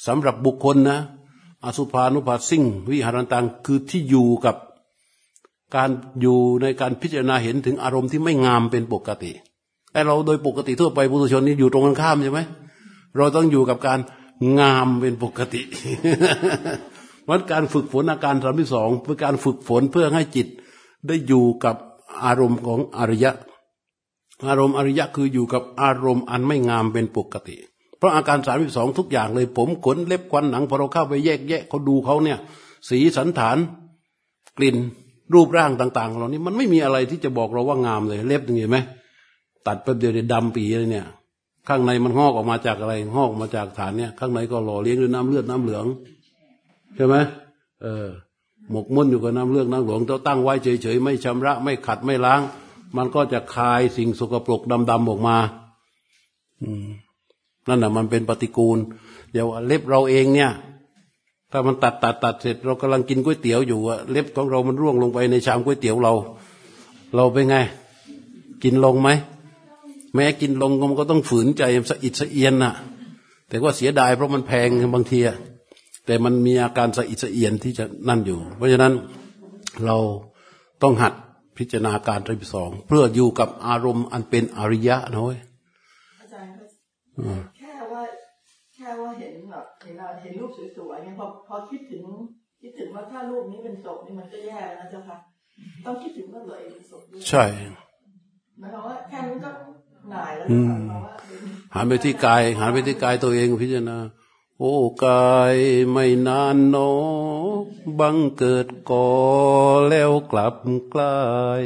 สำหรับบุคคลนะอสุภานุภาสิ่งวิหารันตังคือที่อยู่กับการอยู่ในการพิจารณาเห็นถึงอารมณ์ที่ไม่งามเป็นปกติ ไอเราโดยปกติทั่วไปปุถุชนนี่อยู่ตรงกันข้ามใช่ไหมเราต้องอยู่กับการงามเป็นปกติวันการฝึกฝนอาการสามที่สองเป็นการฝึกฝนเพื่อให้จิตได้อยู่กับอารมณ์ของอริยะ อารมณ์อริยะคืออยู่กับอารมณ์อันไม่งามเป็นปกติ เพราะอาการสามสองทุกอย่างเลย ผมขนเล็บควันหนังพอเราเข้าไปแยกแยะเขาดูเขาเนี่ย สีสันฐานกลิ่นรูปร่างต่าง ๆ เหล่านี้มันไม่มีอะไรที่จะบอกเราว่างามเลย เล็บอย่างเห็นไหม ตัดแป๊บเดียวเดี๋ยวดำปีเลยเนี่ย ข้างในมันงอกออกมาจากอะไรงอกมาจากฐานเนี่ย ข้างในก็หล่อเลี้ยงด้วยน้ำเลือดน้ำเหลืองใช่ไหมเออ หมกมุ่นอยู่กับน้ำเลือดน้ำเหลืองต้องตั้งไว้เฉยๆไม่ชำระไม่ขัดไม่ล้าง มันก็จะคายสิ่งสกปรกดำๆออกมา อืมนั่นแหะมันเป็นปฏิกูล เดี๋ยวเล็บเราเองเนี่ย ถ้ามันตัดตัดตัดเสร็จ เรากำลังกินก๋วยเตี๋ยวอยู่อะเล็บของเรามันร่วงลงไปในชามก๋วยเตี๋ยวเรา เราเป็นไง กินลงไหม แม้กินลงมันก็ต้องฝืนใจสะอิดสะเอียนน่ะ แต่ว่าเสียดายเพราะมันแพงบางทีแต่มันมีอาการสะอิดสะเอียนที่จะนั่นอยู่ เพราะฉะนั้นเราต้องหัดพิจารณาการที่สองเพื่ออยู่กับอารมณ์อันเป็นอริยะนะเว้ยอาจารย์ครับแค่ว่าแค่ว่าเห็นแบบเห็นอะไรเห็นรูปสวยๆเนี่ยพอพอคิดถึงคิดถึงว่าถ้ารูปนี้เป็นศพนี่มันก็แย่แล้วนะเจ้าค่ะต้องคิดถึงว่าตัวเองเป็นศพด้วยใช่หมายความว่าแค่นั้นก็หน่ายแล้ว อืมหมายความว่าเออหันไปที่กายหันไปที่กายตัวเองพิจารณาโอ้กายไม่นานหนอ บังเกิดก่อแล้วกลับกลาย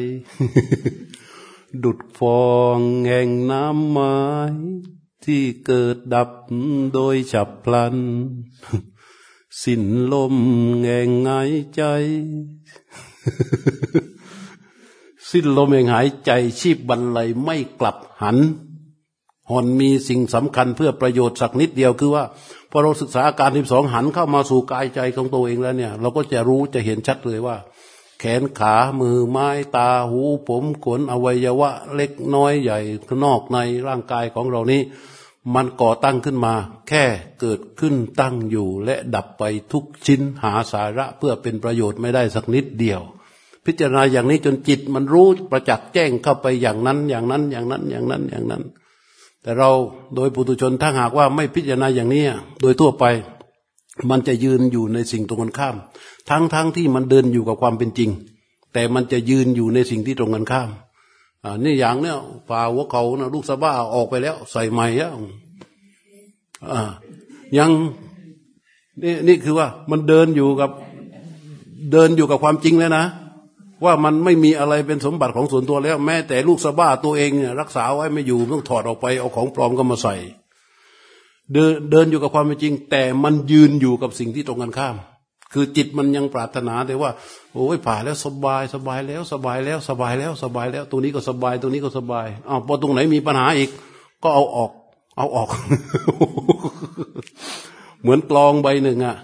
ดุดฟองแห่งน้ำไม้ที่เกิดดับโดยฉับพลัน สิ้นลมแห่งหายใจ สิ้นลมแห่งหายใจชีพบรรลัยไม่กลับหันหอนมีสิ่งสำคัญเพื่อประโยชน์สักนิดเดียวคือว่าพอเราศึกษาอาการที่สองหันเข้ามาสู่กายใจของตัวเองแล้วเนี่ย เราก็จะรู้จะเห็นชัดเลยว่า แขนขามือไม้ตาหู ผมขนอวัยวะ เล็กน้อยใหญ่นอกในร่างกายของเรานี้ มันก่อตั้งขึ้นมา แค่เกิดขึ้นตั้งอยู่ และดับไปทุกชิ้นหาสาระเพื่อเป็นประโยชน์ไม่ได้สักนิดเดียว พิจารณาอย่างนี้จนจิตมันรู้ประจักษ์แจ้งเข้าไปอย่างนั้น อย่างนั้นอย่างนั้นอย่างนั้นอย่างนั้น แต่เราโดยปุถุชนถ้าหากว่าไม่พิจารณาอย่างนี้โดยทั่วไป มันจะยืนอยู่ในสิ่งตรงกันข้าม ทั้งทั้งที่มันเดินอยู่กับความเป็นจริง แต่มันจะยืนอยู่ในสิ่งที่ตรงกันข้ามอ่านี่อย่างเนี้ยฝ่าหัวเขานะลูกสะบ้าออกไปแล้ว ใส่ใหม่แล้วอ่ายังนี่นี่คือว่ามันเดินอยู่กับเดินอยู่กับความจริงแล้วนะ ว่ามันไม่มีอะไรเป็นสมบัติของส่วนตัวแล้ว แม้แต่ลูกสะบ้าตัวเองเนี่ยรักษาไว้ไม่อยู่ต้องถอดออกไปเอาของปลอมก็มาใส่ เดินเดินอยู่กับความเป็นจริง แต่มันยืนอยู่กับสิ่งที่ตรงกันข้าม คือจิตมันยังปรารถนาแต่ว่าโอ้ยผ่าแล้วสบายสบายแล้วสบายแล้วสบายแล้วสบายแล้วตัวนี้ก็สบายตัวนี้ก็สบายอ้าวพอตรงไหนมีปัญหาอีก ก็เอาออก เอาออก เหมือนกลองใบหนึ่งอะ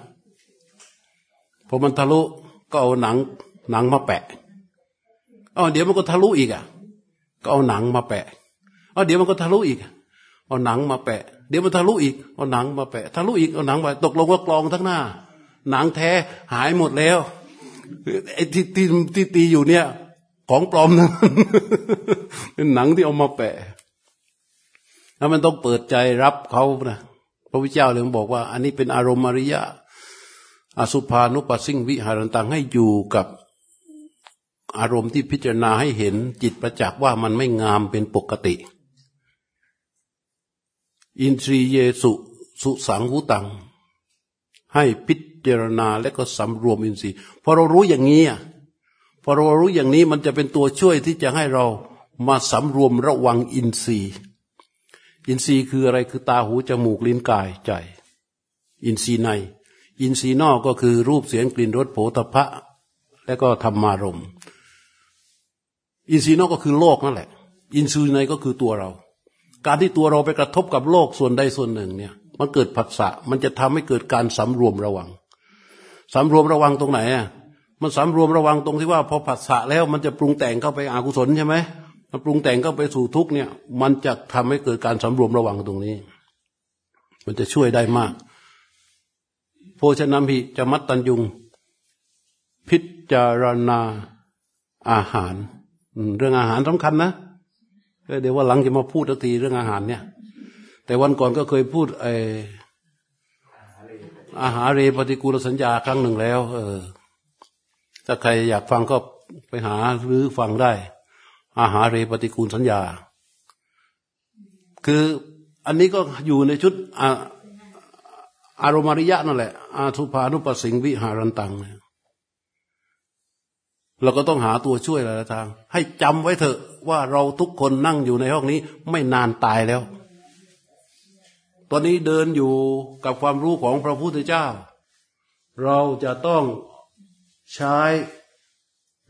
พอมันทะลุก็เอาหนังหนังมาแปะ อ๋อเดี๋ยวมันก็ทะลุอีกอะ ก็เอาหนังมาแปะอ๋อเดี๋ยวมันก็ทะลุอีก เอาหนังมาแปะ เดี๋ยวมันทะลุอีก เอาหนังมาแปะ ทะลุอีก เอาหนังมาตกลงว่ากลองทั้งหน้า หนังแท้หายหมดแล้วไอ้ที่ที่ที่ตีอยู่เนี่ย ของปลอมนะเป็นหนังที่เอามาแปะแล้วมันต้องเปิดใจรับเขานะพระพุทธเจ้าเลยบอกว่า อันนี้เป็นอารมณ์อริยะอสุภานุปัสสิงวิหารันตังให้อยู่กับ อารมณ์ที่พิจารณาให้เห็นจิตประจักษ์ว่ามันไม่งามเป็นปกติ อินทรีเยสุสุสังหุตัง ให้พิจารณาและก็สำรวมอินทรีย์พอเรารู้อย่างนี้อะพอเรารู้อย่างนี้มันจะเป็นตัวช่วยที่จะให้เรามาสำรวมระวังอินทรีย์ อินทรีย์คืออะไรคือตาหูจมูกลิ้นกายใจ อินทรีย์ใน อินทรีย์นอกก็คือรูปเสียงกลิ่นรสโผฏฐะและก็ธรรมารมณ์ อินทรีย์นอกก็คือโลกนั่นแหละ อินทรีย์ในก็คือตัวเรา การที่ตัวเราไปกระทบกับโลกส่วนใดส่วนหนึ่งเนี่ย มันเกิดผัสสะมันจะทำให้เกิดการสำรวมระวังสำรวมระวังตรงไหนอะมันสำรวมระวังตรงที่ว่าพอผัสสะแล้วมันจะปรุงแต่งเข้าไปอากุศลใช่ไหมมันปรุงแต่งเข้าไปสู่ทุกเนี่ย มันจะทำให้เกิดการสำรวมระวังตรงนี้ มันจะช่วยได้มากโภชนาภิจะมัตตัญยุง พิจารณาอาหาร เรื่องอาหารสำคัญนะเดี๋ยวว่าหลังจะมาพูดทักทีเรื่องอาหารเนี่ย แต่วันก่อนก็เคยพูดไออาหารเรปฏิกูลสัญญาครั้งหนึ่งแล้ว เออ ถ้าใครอยากฟังก็ไปหาหรือฟังได้ อาหารเรปฏิกูลสัญญา คืออันนี้ก็อยู่ในชุดอาอารมณ์ริยะนั่นแหละ อาทุพานุปสสิงวิหารันตังเนี่ย เราก็ต้องหาตัวช่วยหลายทาง ให้จำไว้เถอะว่าเราทุกคนนั่งอยู่ในห้องนี้ ไม่นานตายแล้ว ตอนนี้เดินอยู่กับความรู้ของพระพุทธเจ้า เราจะต้องใช้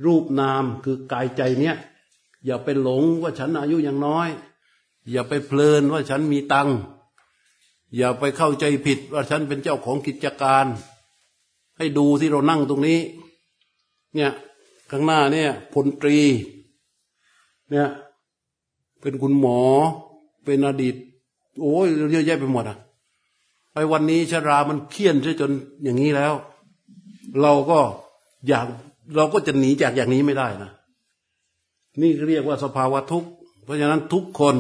รูปนามคือกายใจเนี้ยอย่าไปหลงว่าฉันอายุยังน้อย อย่าไปเพลินว่าฉันมีตังค์อย่าไปเข้าใจผิดว่าฉันเป็นเจ้าของกิจการ ให้ดูที่เรานั่งตรงนี้ เนี่ย ข้างหน้าเนี่ยพลตรีเนี่ยเป็นคุณหมอ เป็นอดีต โอ้ยเยอะแยะไปหมดอะไอ้วันนี้ชรามันเคี่ยนซะจนอย่างนี้แล้ว เราก็อยากเราก็จะหนีจากอย่างนี้ไม่ได้นะนี่เรียกว่าสภาวะทุกข์ เพราะฉะนั้นทุกคน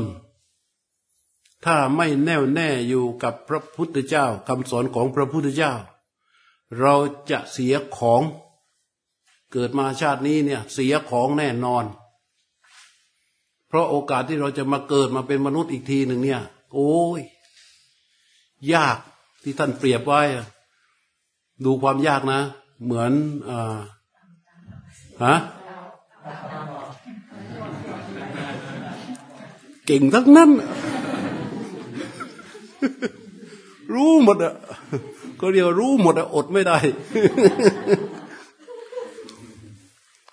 ถ้าไม่แน่วแน่อยู่กับพระพุทธเจ้าคำสอนของพระพุทธเจ้า เราจะเสียของ เกิดมาชาตินี้เนี่ยเสียของแน่นอน เพราะโอกาสที่เราจะมาเกิดมาเป็นมนุษย์อีกทีหนึ่งเนี่ย โอ้ย ยากที่ท่านเปรียบไว้ ดูความยากนะ เหมือนอ่าฮะเก่งทั้งนั้น รู้หมดอะก็เรียกว่ารู้หมดอะอดไม่ได้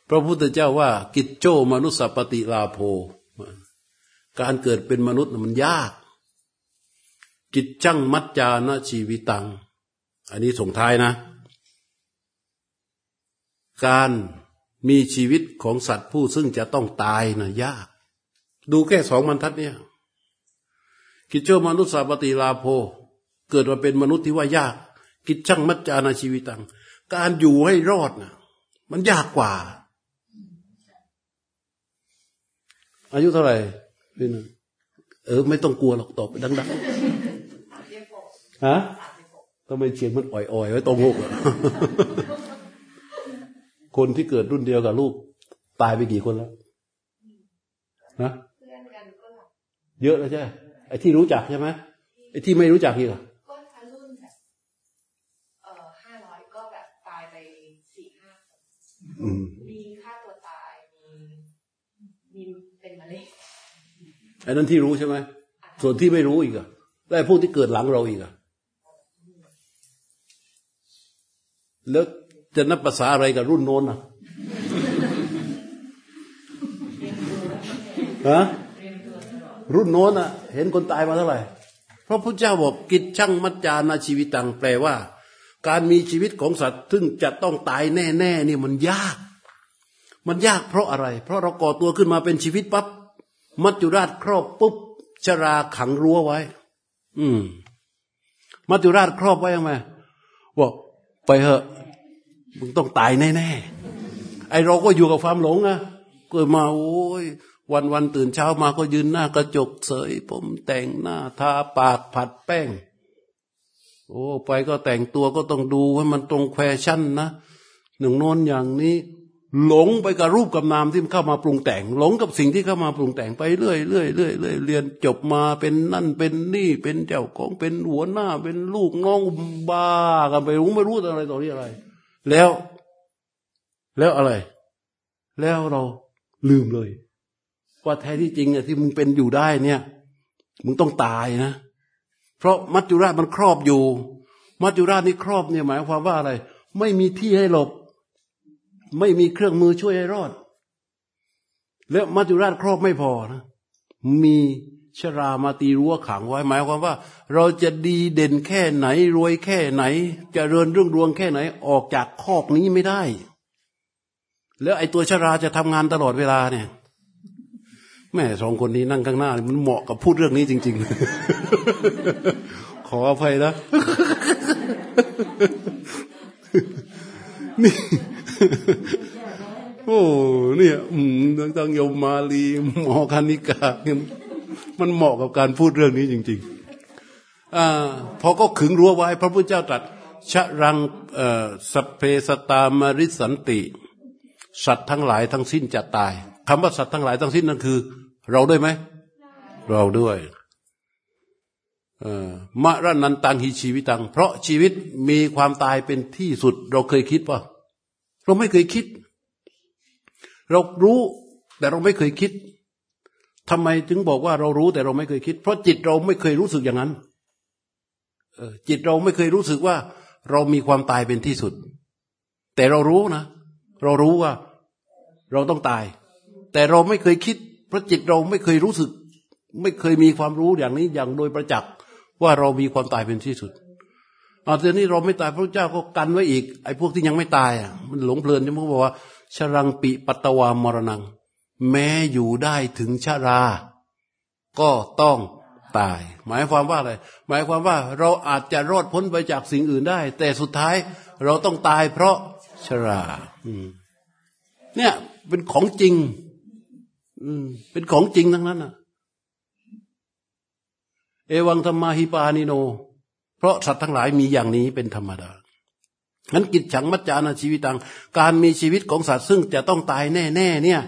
พระพุทธเจ้าว่า กิจโจมนุสสปฏิลาโภการเกิดเป็นมนุษย์มันยาก กิจจังมัจจานะชีวิตัง อันนี้ส่งท้ายนะ การมีชีวิตของสัตว์ผู้ซึ่งจะต้องตายนะยาก ดูแค่สองบรรทัดเนี่ย กิจโจมนุษย์สาปฏิลาโภ เกิดมาเป็นมนุษย์ที่ว่ายาก กิจช่างมัจจานาชีวิตัง การอยู่ให้รอดนะมันยากกว่า อายุเท่าไหร่พี่นึงเออ ไม่ต้องกลัวหรอกตอบไปดังๆฮะทำไมเสียงมันอ่อยๆไว้ตรงหกอะคนที่เกิดรุ่นเดียวกับลูก ตายไปกี่คนแล้วนะเพื่อนกันก็หลับเยอะแล้วใช่ไหมไอ้ที่รู้จักใช่ไหมไอ้ที่ไม่รู้จักอีกเหรอก็ถ้ารุ่นแบบเอ่อห้าร้อยก็แบบตายไปสี่ห้าคนอืม มีฆ่าตัวตาย มีมีเป็นมะเร็ง ไอ้นั้นที่รู้ใช่ไหมส่วนที่ไม่รู้อีกอะแล้วไอ้พวกที่เกิดหลังเราอีกอะแล้วจะนับภาษาอะไรกับรุ่นโน้นอะฮะรุ่นโน้นอะเห็นคนตายมาเท่าไหร่ เพราะพระเจ้าบอกกิจช่างมัจจานาชีวิตังแปลว่า การมีชีวิตของสัตว์ซึ่งจะต้องตายแน่ๆนี่มันยาก มันยากเพราะอะไร เพราะเราก่อตัวขึ้นมาเป็นชีวิตปั๊บ มัจจุราชครอบปุ๊บชราขังรั้วไว้ อืม มัจจุราชครอบไว้ยังไงบอกไปเถอะ มึงต้องตายแน่ๆ ไอเราก็อยู่กับความหลงอะเกิดมาโอ้ยวันวันตื่นเช้ามาก็ยืนหน้ากระจกเสยผมแต่งหน้าทาปากผัดแป้ง โอ้ ไปก็แต่งตัวก็ต้องดูให้มันตรงแฟชั่นนะหนึ่งโน้นอย่างนี้ หลงไปกับรูปกับนามที่มันเข้ามาปรุงแต่ง หลงกับสิ่งที่เข้ามาปรุงแต่งไปเรื่อยเรื่อยเรื่อยเรื่อยเรียนจบมาเป็นนั่นเป็นนี่เป็นเจ้าของเป็นหัวหน้า เป็นลูกน้องบ้ากันไปรู้ไม่รู้อะไรต่อที่อะไร แล้ว แล้วอะไร แล้วเราลืมเลย ว่าแท้ที่จริงเนี่ยที่มึงเป็นอยู่ได้เนี่ย มึงต้องตายนะ เพราะมัจจุราชมันครอบอยู่ มัจจุราชนี่ครอบเนี่ยหมายความว่าอะไร ไม่มีที่ให้หลบ ไม่มีเครื่องมือช่วยให้รอด แล้วมัจจุราชครอบไม่พอนะ มีชรามาตีรั้วขังไว้ หมายความว่า เราจะดีเด่นแค่ไหน รวยแค่ไหนจเจริญเรื่องรวงแค่ไหน ออกจากคอกนี้ไม่ได้ แล้วไอ้ตัวชราจะทำงานตลอดเวลาเนี่ยแม่สองคนนี้นั่งข้างหน้า มันเหมาะกับพูดเรื่องนี้จริง ๆ ขออภัยนะนี่ โอ้เนี่ยตั้งโยมมาลีหมอคณิกาเนี่ยมันเหมาะกับการพูดเรื่องนี้จริง ๆ อ่า พอก็ขึงรั้วไว้ พระพุทธเจ้าตรัสชะรังสพเพสตามริสันติ สัตว์ทั้งหลายทั้งสิ้นจะตายคำว่าสัตว์ทั้งหลายทั้งสิ้นนั่นคือ เราด้วยไหม เราด้วยมรณันตังหิชีวิตัง เพราะชีวิตมีความตายเป็นที่สุด เราเคยคิดป่ะ เราไม่เคยคิด เรารู้แต่เราไม่เคยคิดทำไมถึงบอกว่าเรารู้แต่เราไม่เคยคิด เพราะจิตเราไม่เคยรู้สึกอย่างนั้นจิตเราไม่เคยรู้สึกว่า เรามีความตายเป็นที่สุด แต่เรารู้นะ เรารู้ว่า เราต้องตาย แต่เราไม่เคยคิด เพราะจิตเราไม่เคยรู้สึก ไม่เคยมีความรู้อย่างนี้อย่างโดยประจักษ์ว่าเรามีความตายเป็นที่สุด อาต่นี้เราไม่ตายพระเจ้าก็กันไว้อีก ไอ้พวกที่ยังไม่ตายอะมันหลงเพลินใช่ไหมบอกว่า ชรังปิปัตวามรณัง แม้อยู่ได้ถึงชรา ก็ต้องตาย หมายความว่าอะไร หมายความว่าเราอาจจะรอดพ้นไปจากสิ่งอื่นได้ แต่สุดท้ายเราต้องตายเพราะชราเนี่ยเป็นของจริง อืม เป็นของจริงทั้งนั้นอะ เอวังธรรมาหิปานิโน เพราะสัตว์ทั้งหลายมีอย่างนี้เป็นธรรมดางั้นกิจฉังมัจจานาชีวิตัง การมีชีวิตของสัตว์ซึ่งจะต้องตายแน่ๆเนี่ย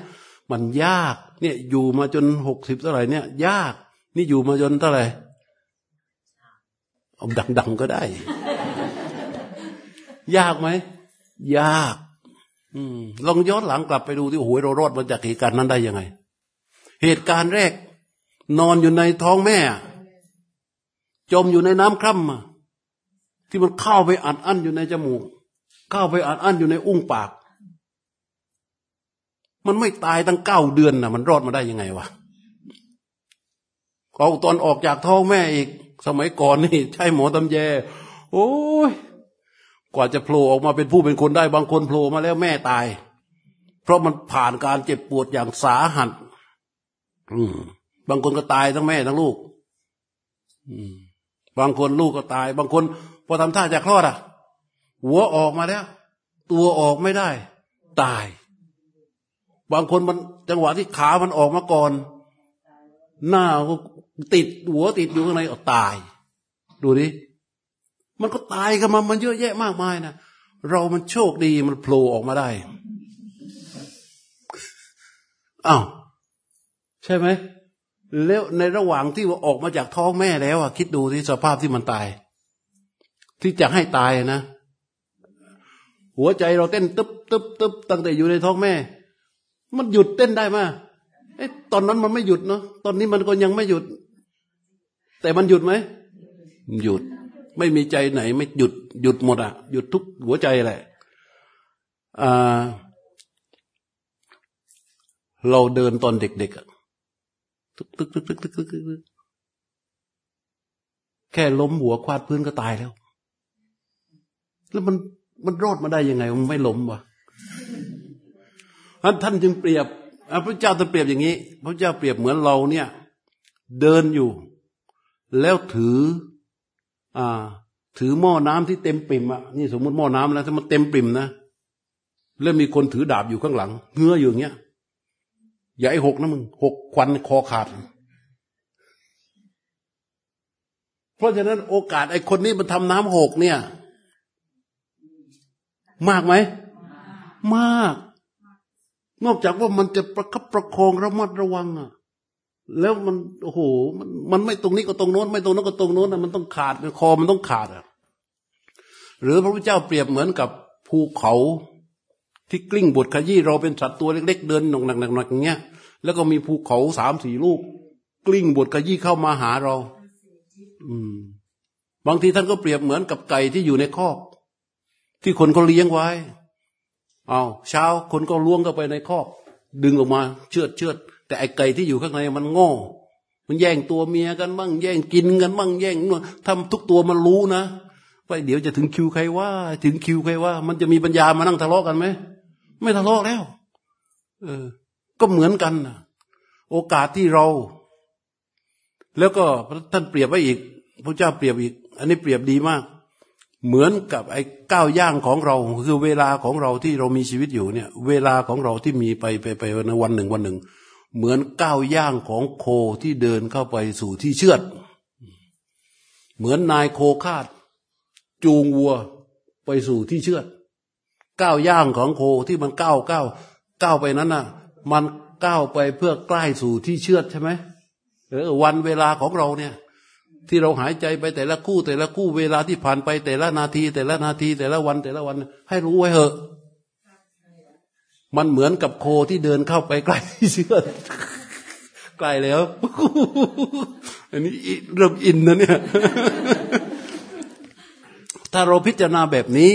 มันยากเนี่ยอยู่มาจนหกสิบเท่าไหร่เนี่ย ยาก นี่อยู่มาจนเท่าไหร่เอาดังๆก็ได้ ยากไหมยากอืมลองย้อนหลังกลับไปดูที่โอ้โหเรารอดมาจากเหตุการณ์นั้นได้ยังไง เหตุการณ์แรก นอนอยู่ในท้องแม่ จมอยู่ในน้ำคร่ำที่มันเข้าไปอัดอั้นอยู่ในจมูก เข้าไปอัดอั้นอยู่ในอุ้งปาก มันไม่ตายตั้งเก้าเดือนนะมันรอดมาได้ยังไงวะเอาตอนออกจากท้องแม่อีก สมัยก่อนนี่ใช่หมอตำแย โอ้ยกว่าจะโผล่ออกมาเป็นผู้เป็นคนได้บางคนโผล่มาแล้วแม่ตาย เพราะมันผ่านการเจ็บปวดอย่างสาหัสอืมบางคนก็ตายทั้งแม่ทั้งลูก อืม บางคนลูกก็ตาย บางคนพอทำท่าจะคลอดอะ หัวออกมาแล้ว ตัวออกไม่ได้ ตาย บางคนมันจังหวะที่ขามันออกมาก่อน หน้าก็ติดหัวติดอยู่ข้างในอตาย ดูดิมันก็ตายกันมามันเยอะแยะมากมายนะเรามันโชคดีมันโผล่ออกมาได้อ้าวใช่ไหม แล้วในระหว่างที่ว่าออกมาจากท้องแม่แล้วอะคิดดูที่สภาพที่มันตาย ที่จะให้ตายนะหัวใจเราเต้นตึ๊บตึ๊บตึ๊บตั้งแต่อยู่ในท้องแม่ มันหยุดเต้นได้มาไอ้ตอนนั้นมันไม่หยุดเนาะตอนนี้มันก็ยังไม่หยุด แต่มันหยุดไหมหยุด ไม่มีใจไหน ไม่หยุดหยุดหมดอะหยุดทุกหัวใจแหละอ่าเราเดินตอนเด็กๆอะ ตึกตึกตึกตึกตึกตึกตึกแค่ล้มหัวควาดพื้นก็ตายแล้ว แล้วมันมันรอดมาได้ยังไง มันไม่ล้มวะท่านท่านจึงเปรียบพระเจ้าจะเปรียบอย่างนี้ พระเจ้าเปรียบเหมือนเราเนี่ย เดินอยู่ แล้วถือ อ่า ถือหม้อน้ำที่เต็มปิ่มอะนี่สมมติหม้อน้ำแล้วถ้ามันเต็มปิ่มนะแล้วมีคนถือดาบอยู่ข้างหลังเงื้ออยู่อย่างเงี้ย อย่าไอ้หกนะมึงหกควันคอขาด เพราะฉะนั้นโอกาสไอ้คนนี้มันทำน้ำหกเนี่ย มากไหม มาก นอกจากว่ามันจะประคับประคองระมัดระวังอะแล้วมันโอ้โหมันมันไม่ตรงนี้ก็ตรงโน้น ไม่ตรงนั้นก็ตรงโน้นนะมันต้องขาดคอมันต้องขาดอะหรือพระพุทธเจ้าเปรียบเหมือนกับภูเขา ที่กลิ้งบดขยี้เราเป็นสัตว์ตัวเล็ก ๆ เดินหนักหนักหนักอย่างเงี้ยแล้วก็มีภูเขาสามสี่ลูก กลิ้งบดขยี้เข้ามาหาเรา อืม บางทีท่านก็เปรียบเหมือนกับไก่ที่อยู่ในคอก ที่คนเขาเลี้ยงไว้ เอาเช้าคนก็ล้วงเข้าไปในคอก ดึงออกมาเชือดเชือดแต่ไอไก่ที่อยู่ข้างในมันโง่ มันแย่งตัวเมียกันบ้างแย่งกินกันบ้างแย่งนู่นทำทุกตัวมันรู้นะว่าเดี๋ยวจะถึงคิวใครว่า ถึงคิวใครว่า มันจะมีปัญญามานั่งทะเลาะกันไหม ไม่ทะเลาะแล้ว เออ ก็เหมือนกันนะโอกาสที่เรา แล้วก็ท่านเปรียบไว้อีกพระเจ้าเปรียบอีก อันนี้เปรียบดีมาก เหมือนกับไอ้ก้าวย่างของเรา คือเวลาของเราที่เรามีชีวิตอยู่เนี่ย เวลาของเราที่มีไปไปไปในวันหนึ่งวันหนึ่ง เหมือนก้าวย่างของโคที่เดินเข้าไปสู่ที่เชือด เหมือนนายโคคาด จูงวัวไปสู่ที่เชือด ก้าวย่างของโคที่มันก้าวก้าวก้าวไปนั้นน่ะ มันก้าวไปเพื่อใกล้สู่ที่เชือดใช่ไหมเออวันเวลาของเราเนี่ย ที่เราหายใจไปแต่ละคู่ แต่ละคู่เวลาที่ผ่านไปแต่ละนาที แต่ละนาที แต่ละวันแต่ละวัน ให้รู้ไว้เถอะ มันเหมือนกับโคที่เดินเข้าไปใกล้ที่เชือดใกล้แล้ว อันนี้เริ่มอินนะเนี่ย ถ้าเราพิจารณาแบบนี้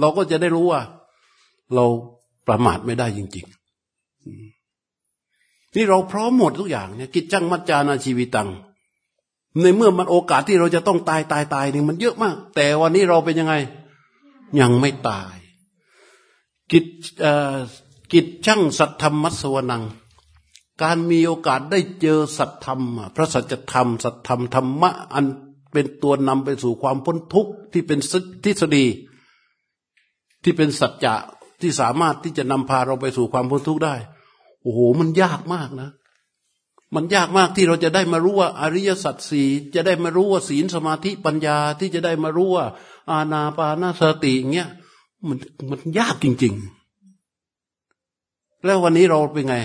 เราก็จะได้รู้ว่า เราประมาทไม่ได้จริง ๆ นี่เราพร้อมหมดทุกอย่างเนี่ยกิจจังมัจจานาชีวิตัง ในเมื่อมันโอกาสที่เราจะต้องตายตายตายนี่มันเยอะมาก แต่วันนี้เราเป็นยังไง ยังไม่ตาย กิจกิจช่างสัตธรรมมัสวนัง การมีโอกาสได้เจอสัตธรรม พระสัจธรรม สัตธรรมธรรมะอันเป็นตัวนำไปสู่ความพ้นทุกข์ที่เป็นทฤษฎี ที่เป็นสัจจะที่สามารถที่จะนำพาเราไปสู่ความพ้นทุกข์ได้ โอ้โห มันยากมากนะ มันยากมากที่เราจะได้มารู้ว่า อริยสัจสี่จะได้มารู้ว่าศีลสมาธิปัญญาที่จะได้มารู้ว่า อาณาปานาสติอย่างเงี้ยมันมันยากจริง ๆ แล้ววันนี้เราเป็นไง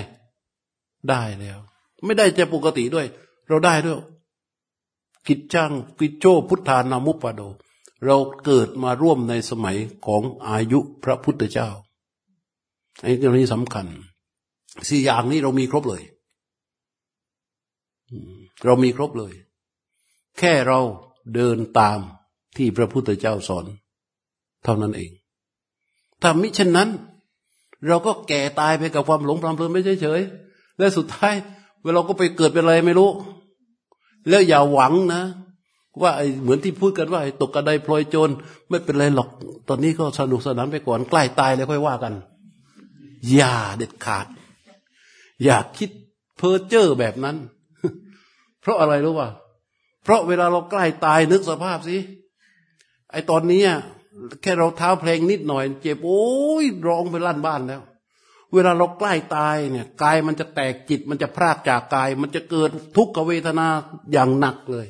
ได้แล้ว ไม่ได้จะปกติด้วย เราได้ด้วย กิจจ้างกิจโจพุทธานามุปปโด เราเกิดมาร่วมในสมัยของอายุพระพุทธเจ้าอันนี้สำคัญสี่อย่างนี้เรามีครบเลย เรามีครบเลย แค่เราเดินตามที่พระพุทธเจ้าสอน เท่านั้นเองถ้ามิเช่นนั้น เราก็แก่ตายไปกับความหลงพรำเพลินไม่เฉยๆและสุดท้ายเวลาก็ไปเกิดเป็นอะไรไม่รู้ แล้วอย่าหวังนะ ว่าไอ้เหมือนที่พูดกันว่าตกกระไดพลอยโจรไม่เป็นไรหรอก ตอนนี้ก็สนุกสนานไปก่อนใกล้ตายแล้วค่อยว่ากัน อย่าเด็ดขาด อย่าคิดเพ้อเจ้อแบบนั้น เพราะอะไรรู้ป่ะเพราะเวลาเราใกล้ตายนึกสภาพสิไอ้ตอนนี้แค่เราเท้าเพลงนิดหน่อย เจ็บโอ้ยร้องไปลั่นบ้านแล้ว เวลาเราใกล้ตายเนี่ยกายมันจะแตกจิตมันจะพรากจากกาย มันจะเกิดทุกขเวทนาอย่างหนักเลย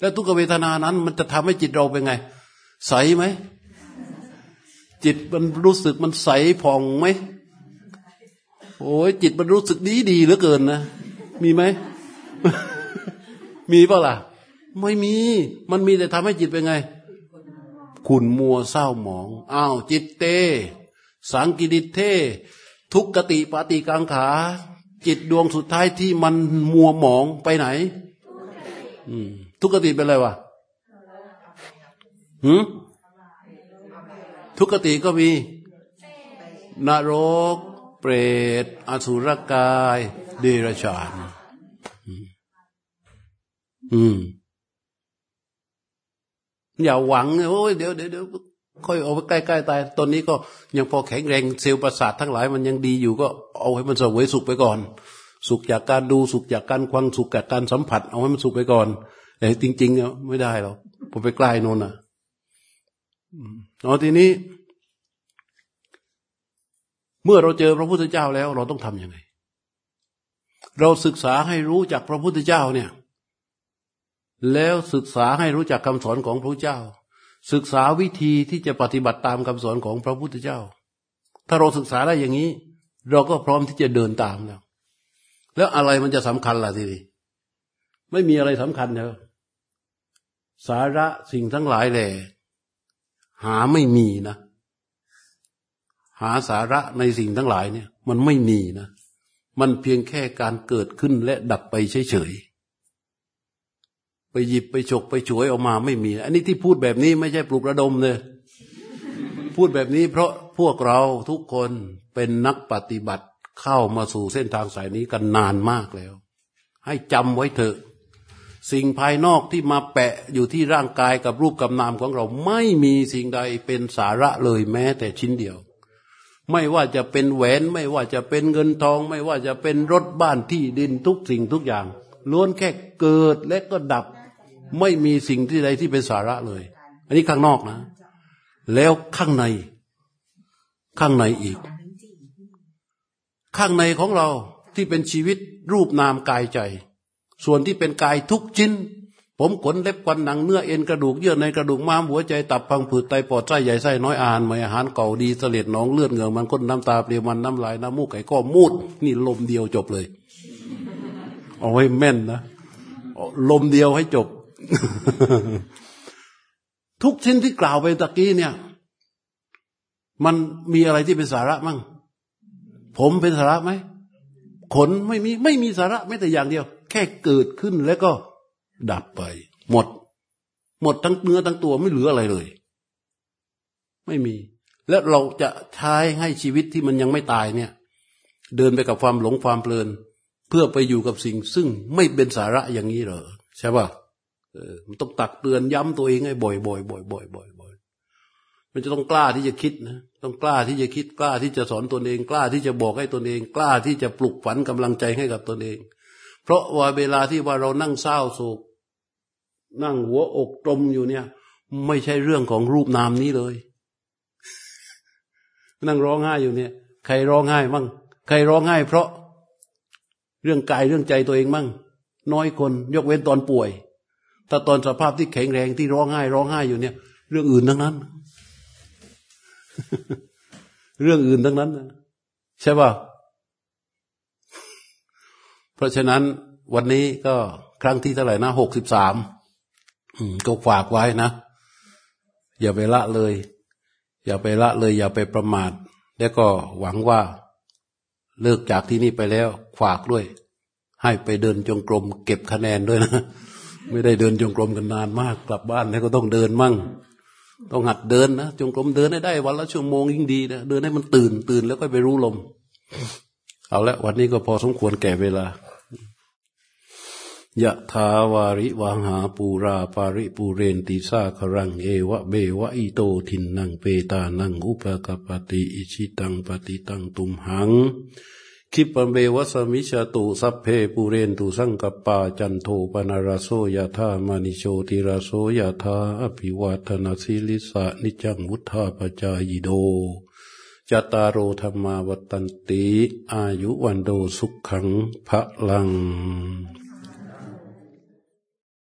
แล้วทุกเวทนานั้น มันจะทำให้จิตเราเป็นไง ใสไหม จิตมันรู้สึกมันใสผ่องไหมโอ้ยจิตมันรู้สึกดีดีเหลือเกินนะ มีไหม มีเปล่าล่ะ ไม่มี มันมีแต่ทำให้จิตเป็นไง ขุนมัวเศร้าหมอง อ้าว จิตเต สังกิริเท ทุกกติปฏิกังขา จิตดวงสุดท้ายที่มันมัวหมองไปไหน ทุกกติเป็นอะไรวะหืมทุกกติก็มีนรก เปรต อสุรกาย เดรัจฉานอืม อย่าหวังโอ้ยเดี๋ยวเดี๋ยวเดี๋ยวค่อยเอาไปใกล้ๆตาย ตอนนี้ก็ยังพอแข็งแรงเซลล์ประสาททั้งหลายมันยังดีอยู่ก็เอาให้มันสวยสุขไปก่อน สุขจากการดูสุขจากการควังสุขจากการสัมผัส เอาให้มันสุขไปก่อน แต่จริงๆเนี่ยไม่ได้หรอกพอไปใกล้นนอะเอาทีนี้ เมื่อเราเจอพระพุทธเจ้าแล้ว เราต้องทำยังไง เราศึกษาให้รู้จากพระพุทธเจ้าเนี่ย แล้วศึกษาให้รู้จักคำสอนของพระเจ้า ศึกษาวิธีที่จะปฏิบัติตามคำสอนของพระพุทธเจ้า ถ้าเราศึกษาได้อย่างนี้ เราก็พร้อมที่จะเดินตามแล้ว แล้วอะไรมันจะสำคัญล่ะทีนี้ไม่มีอะไรสำคัญแล้วสาระสิ่งทั้งหลายแหล่หาไม่มีนะ หาสาระในสิ่งทั้งหลายเนี่ย มันไม่มีนะ มันเพียงแค่การเกิดขึ้นและดับไปเฉยๆไปหยิบไปฉกไปฉวยออกมาไม่มี อันนี้ที่พูดแบบนี้ไม่ใช่ปลุกระดมเลยพูดแบบนี้เพราะพวกเราทุกคนเป็นนักปฏิบัติ เข้ามาสู่เส้นทางสายนี้กันนานมากแล้ว ให้จำไว้เถอะ สิ่งภายนอกที่มาแปะอยู่ที่ร่างกายกับรูปกับนามของเราไม่มีสิ่งใดเป็นสาระเลยแม้แต่ชิ้นเดียว ไม่ว่าจะเป็นแหวน ไม่ว่าจะเป็นเงินทอง ไม่ว่าจะเป็นรถบ้านที่ดินทุกสิ่งทุกอย่าง ล้วนแค่เกิดและก็ดับ ไม่มีสิ่งที่ใดที่เป็นสาระเลย อันนี้ข้างนอกนะ แล้วข้างใน ข้างในอีก ข้างในของเราที่เป็นชีวิตรูปนามกายใจ ส่วนที่เป็นกายทุกชิ้น ผมขนเล็บกันหนังเนื้อเอ็นกระดูกเยื่อในกระดูกม้ามหัวใจตับพังผืดไตปอดไส้ใหญ่ไส้น้อยอาหารไม่อาหารเก่าดีเสลดหนองเลือดเหงื่อมันก้นน้ำตาเปลี่ยวมันน้ำลายน้ำมูกไก่ก็มูด นี่ลมเดียวจบเลย เอาไว้แม่นนะลมเดียวให้จบ ทุกชิ้นที่กล่าวไปตะกี้เนี่ย มันมีอะไรที่เป็นสาระมั่ง ผมเป็นสาระไหมขนไม่มีไม่มีสาระไม่แต่อย่างเดียว แค่เกิดขึ้นแล้วก็ดับไป หมด หมดทั้งเนื้อทั้งตัวไม่เหลืออะไรเลย ไม่มี แล้วเราจะใช้ให้ชีวิตที่มันยังไม่ตายเนี่ย เดินไปกับความหลงความเพลิน เพื่อไปอยู่กับสิ่ง ซึ่งไม่เป็นสาระอย่างนี้เหรอใช่ป่ะเออมันต้องตักเตือนย้ำตัวเองให้บ่อยๆบ่อยๆบ่อยบ่อยมันจะต้องกล้าที่จะคิดนะ ต้องกล้าที่จะคิดกล้าที่จะสอนตนเอง กล้าที่จะบอกให้ตนเอง กล้าที่จะปลุกฝันกำลังใจให้กับตนเอง เพราะว่าเวลาที่ว่าเรานั่งเศร้าโศก นั่งหัวอกตรมอยู่เนี่ย ไม่ใช่เรื่องของรูปนามนี้เลย นั่งร้องไห้อยู่เนี่ย ใครร้องไห้มั่งใครร้องไห้เพราะเรื่องกายเรื่องใจตัวเองมั่ง น้อยคนยกเว้นตอนป่วย ถ้าตอนสภาพที่แข็งแรงที่ร้องไห้ ร้องไห้อยู่เนี่ย เรื่องอื่นทั้งนั้น เรื่องอื่นทั้งนั้นนะใช่ป่ะเพราะฉะนั้นวันนี้ก็ครั้งที่เท่าไหร่นะหกสิบสามก็ฝากไว้นะ อย่าไปละเลย อย่าไปละเลย อย่าไปประมาท แล้วก็หวังว่าเลิกจากที่นี่ไปแล้ว ฝากด้วย ให้ไปเดินจงกรม เก็บคะแนนด้วยนะ ไม่ได้เดินจงกรมกันนานมาก กลับบ้านแล้วก็ต้องเดินมั่ง ต้องหัดเดินนะจงกรมเดินให้ได้ วันละชั่วโมงยิ่งดีนะเดินให้มันตื่นตื่นแล้วก็ไปรู้ลม เอาละวันนี้ก็พอสมควรแก่เวลายะถาวาริวะหาปูราปะริปูเรนติสาคะรังเอวะเมวะอิโตทินนังเปตานังอุปะกัปปะติอิจฉิตังปัตถิตังตุมหัง ขิปปะเมวะ สะมิชฌะตุสัพเพปูเรนตุสังกัปปาจันโทปัณณะระโสยะถามะณิโชติระโสยะถา อะภิวาทะนะสีลิสสะนิจจังวุฑฒาปะจายิโน จัตตาโร ธัมมาวัฑฒันติ อายุวันโดสุขขังพระลัง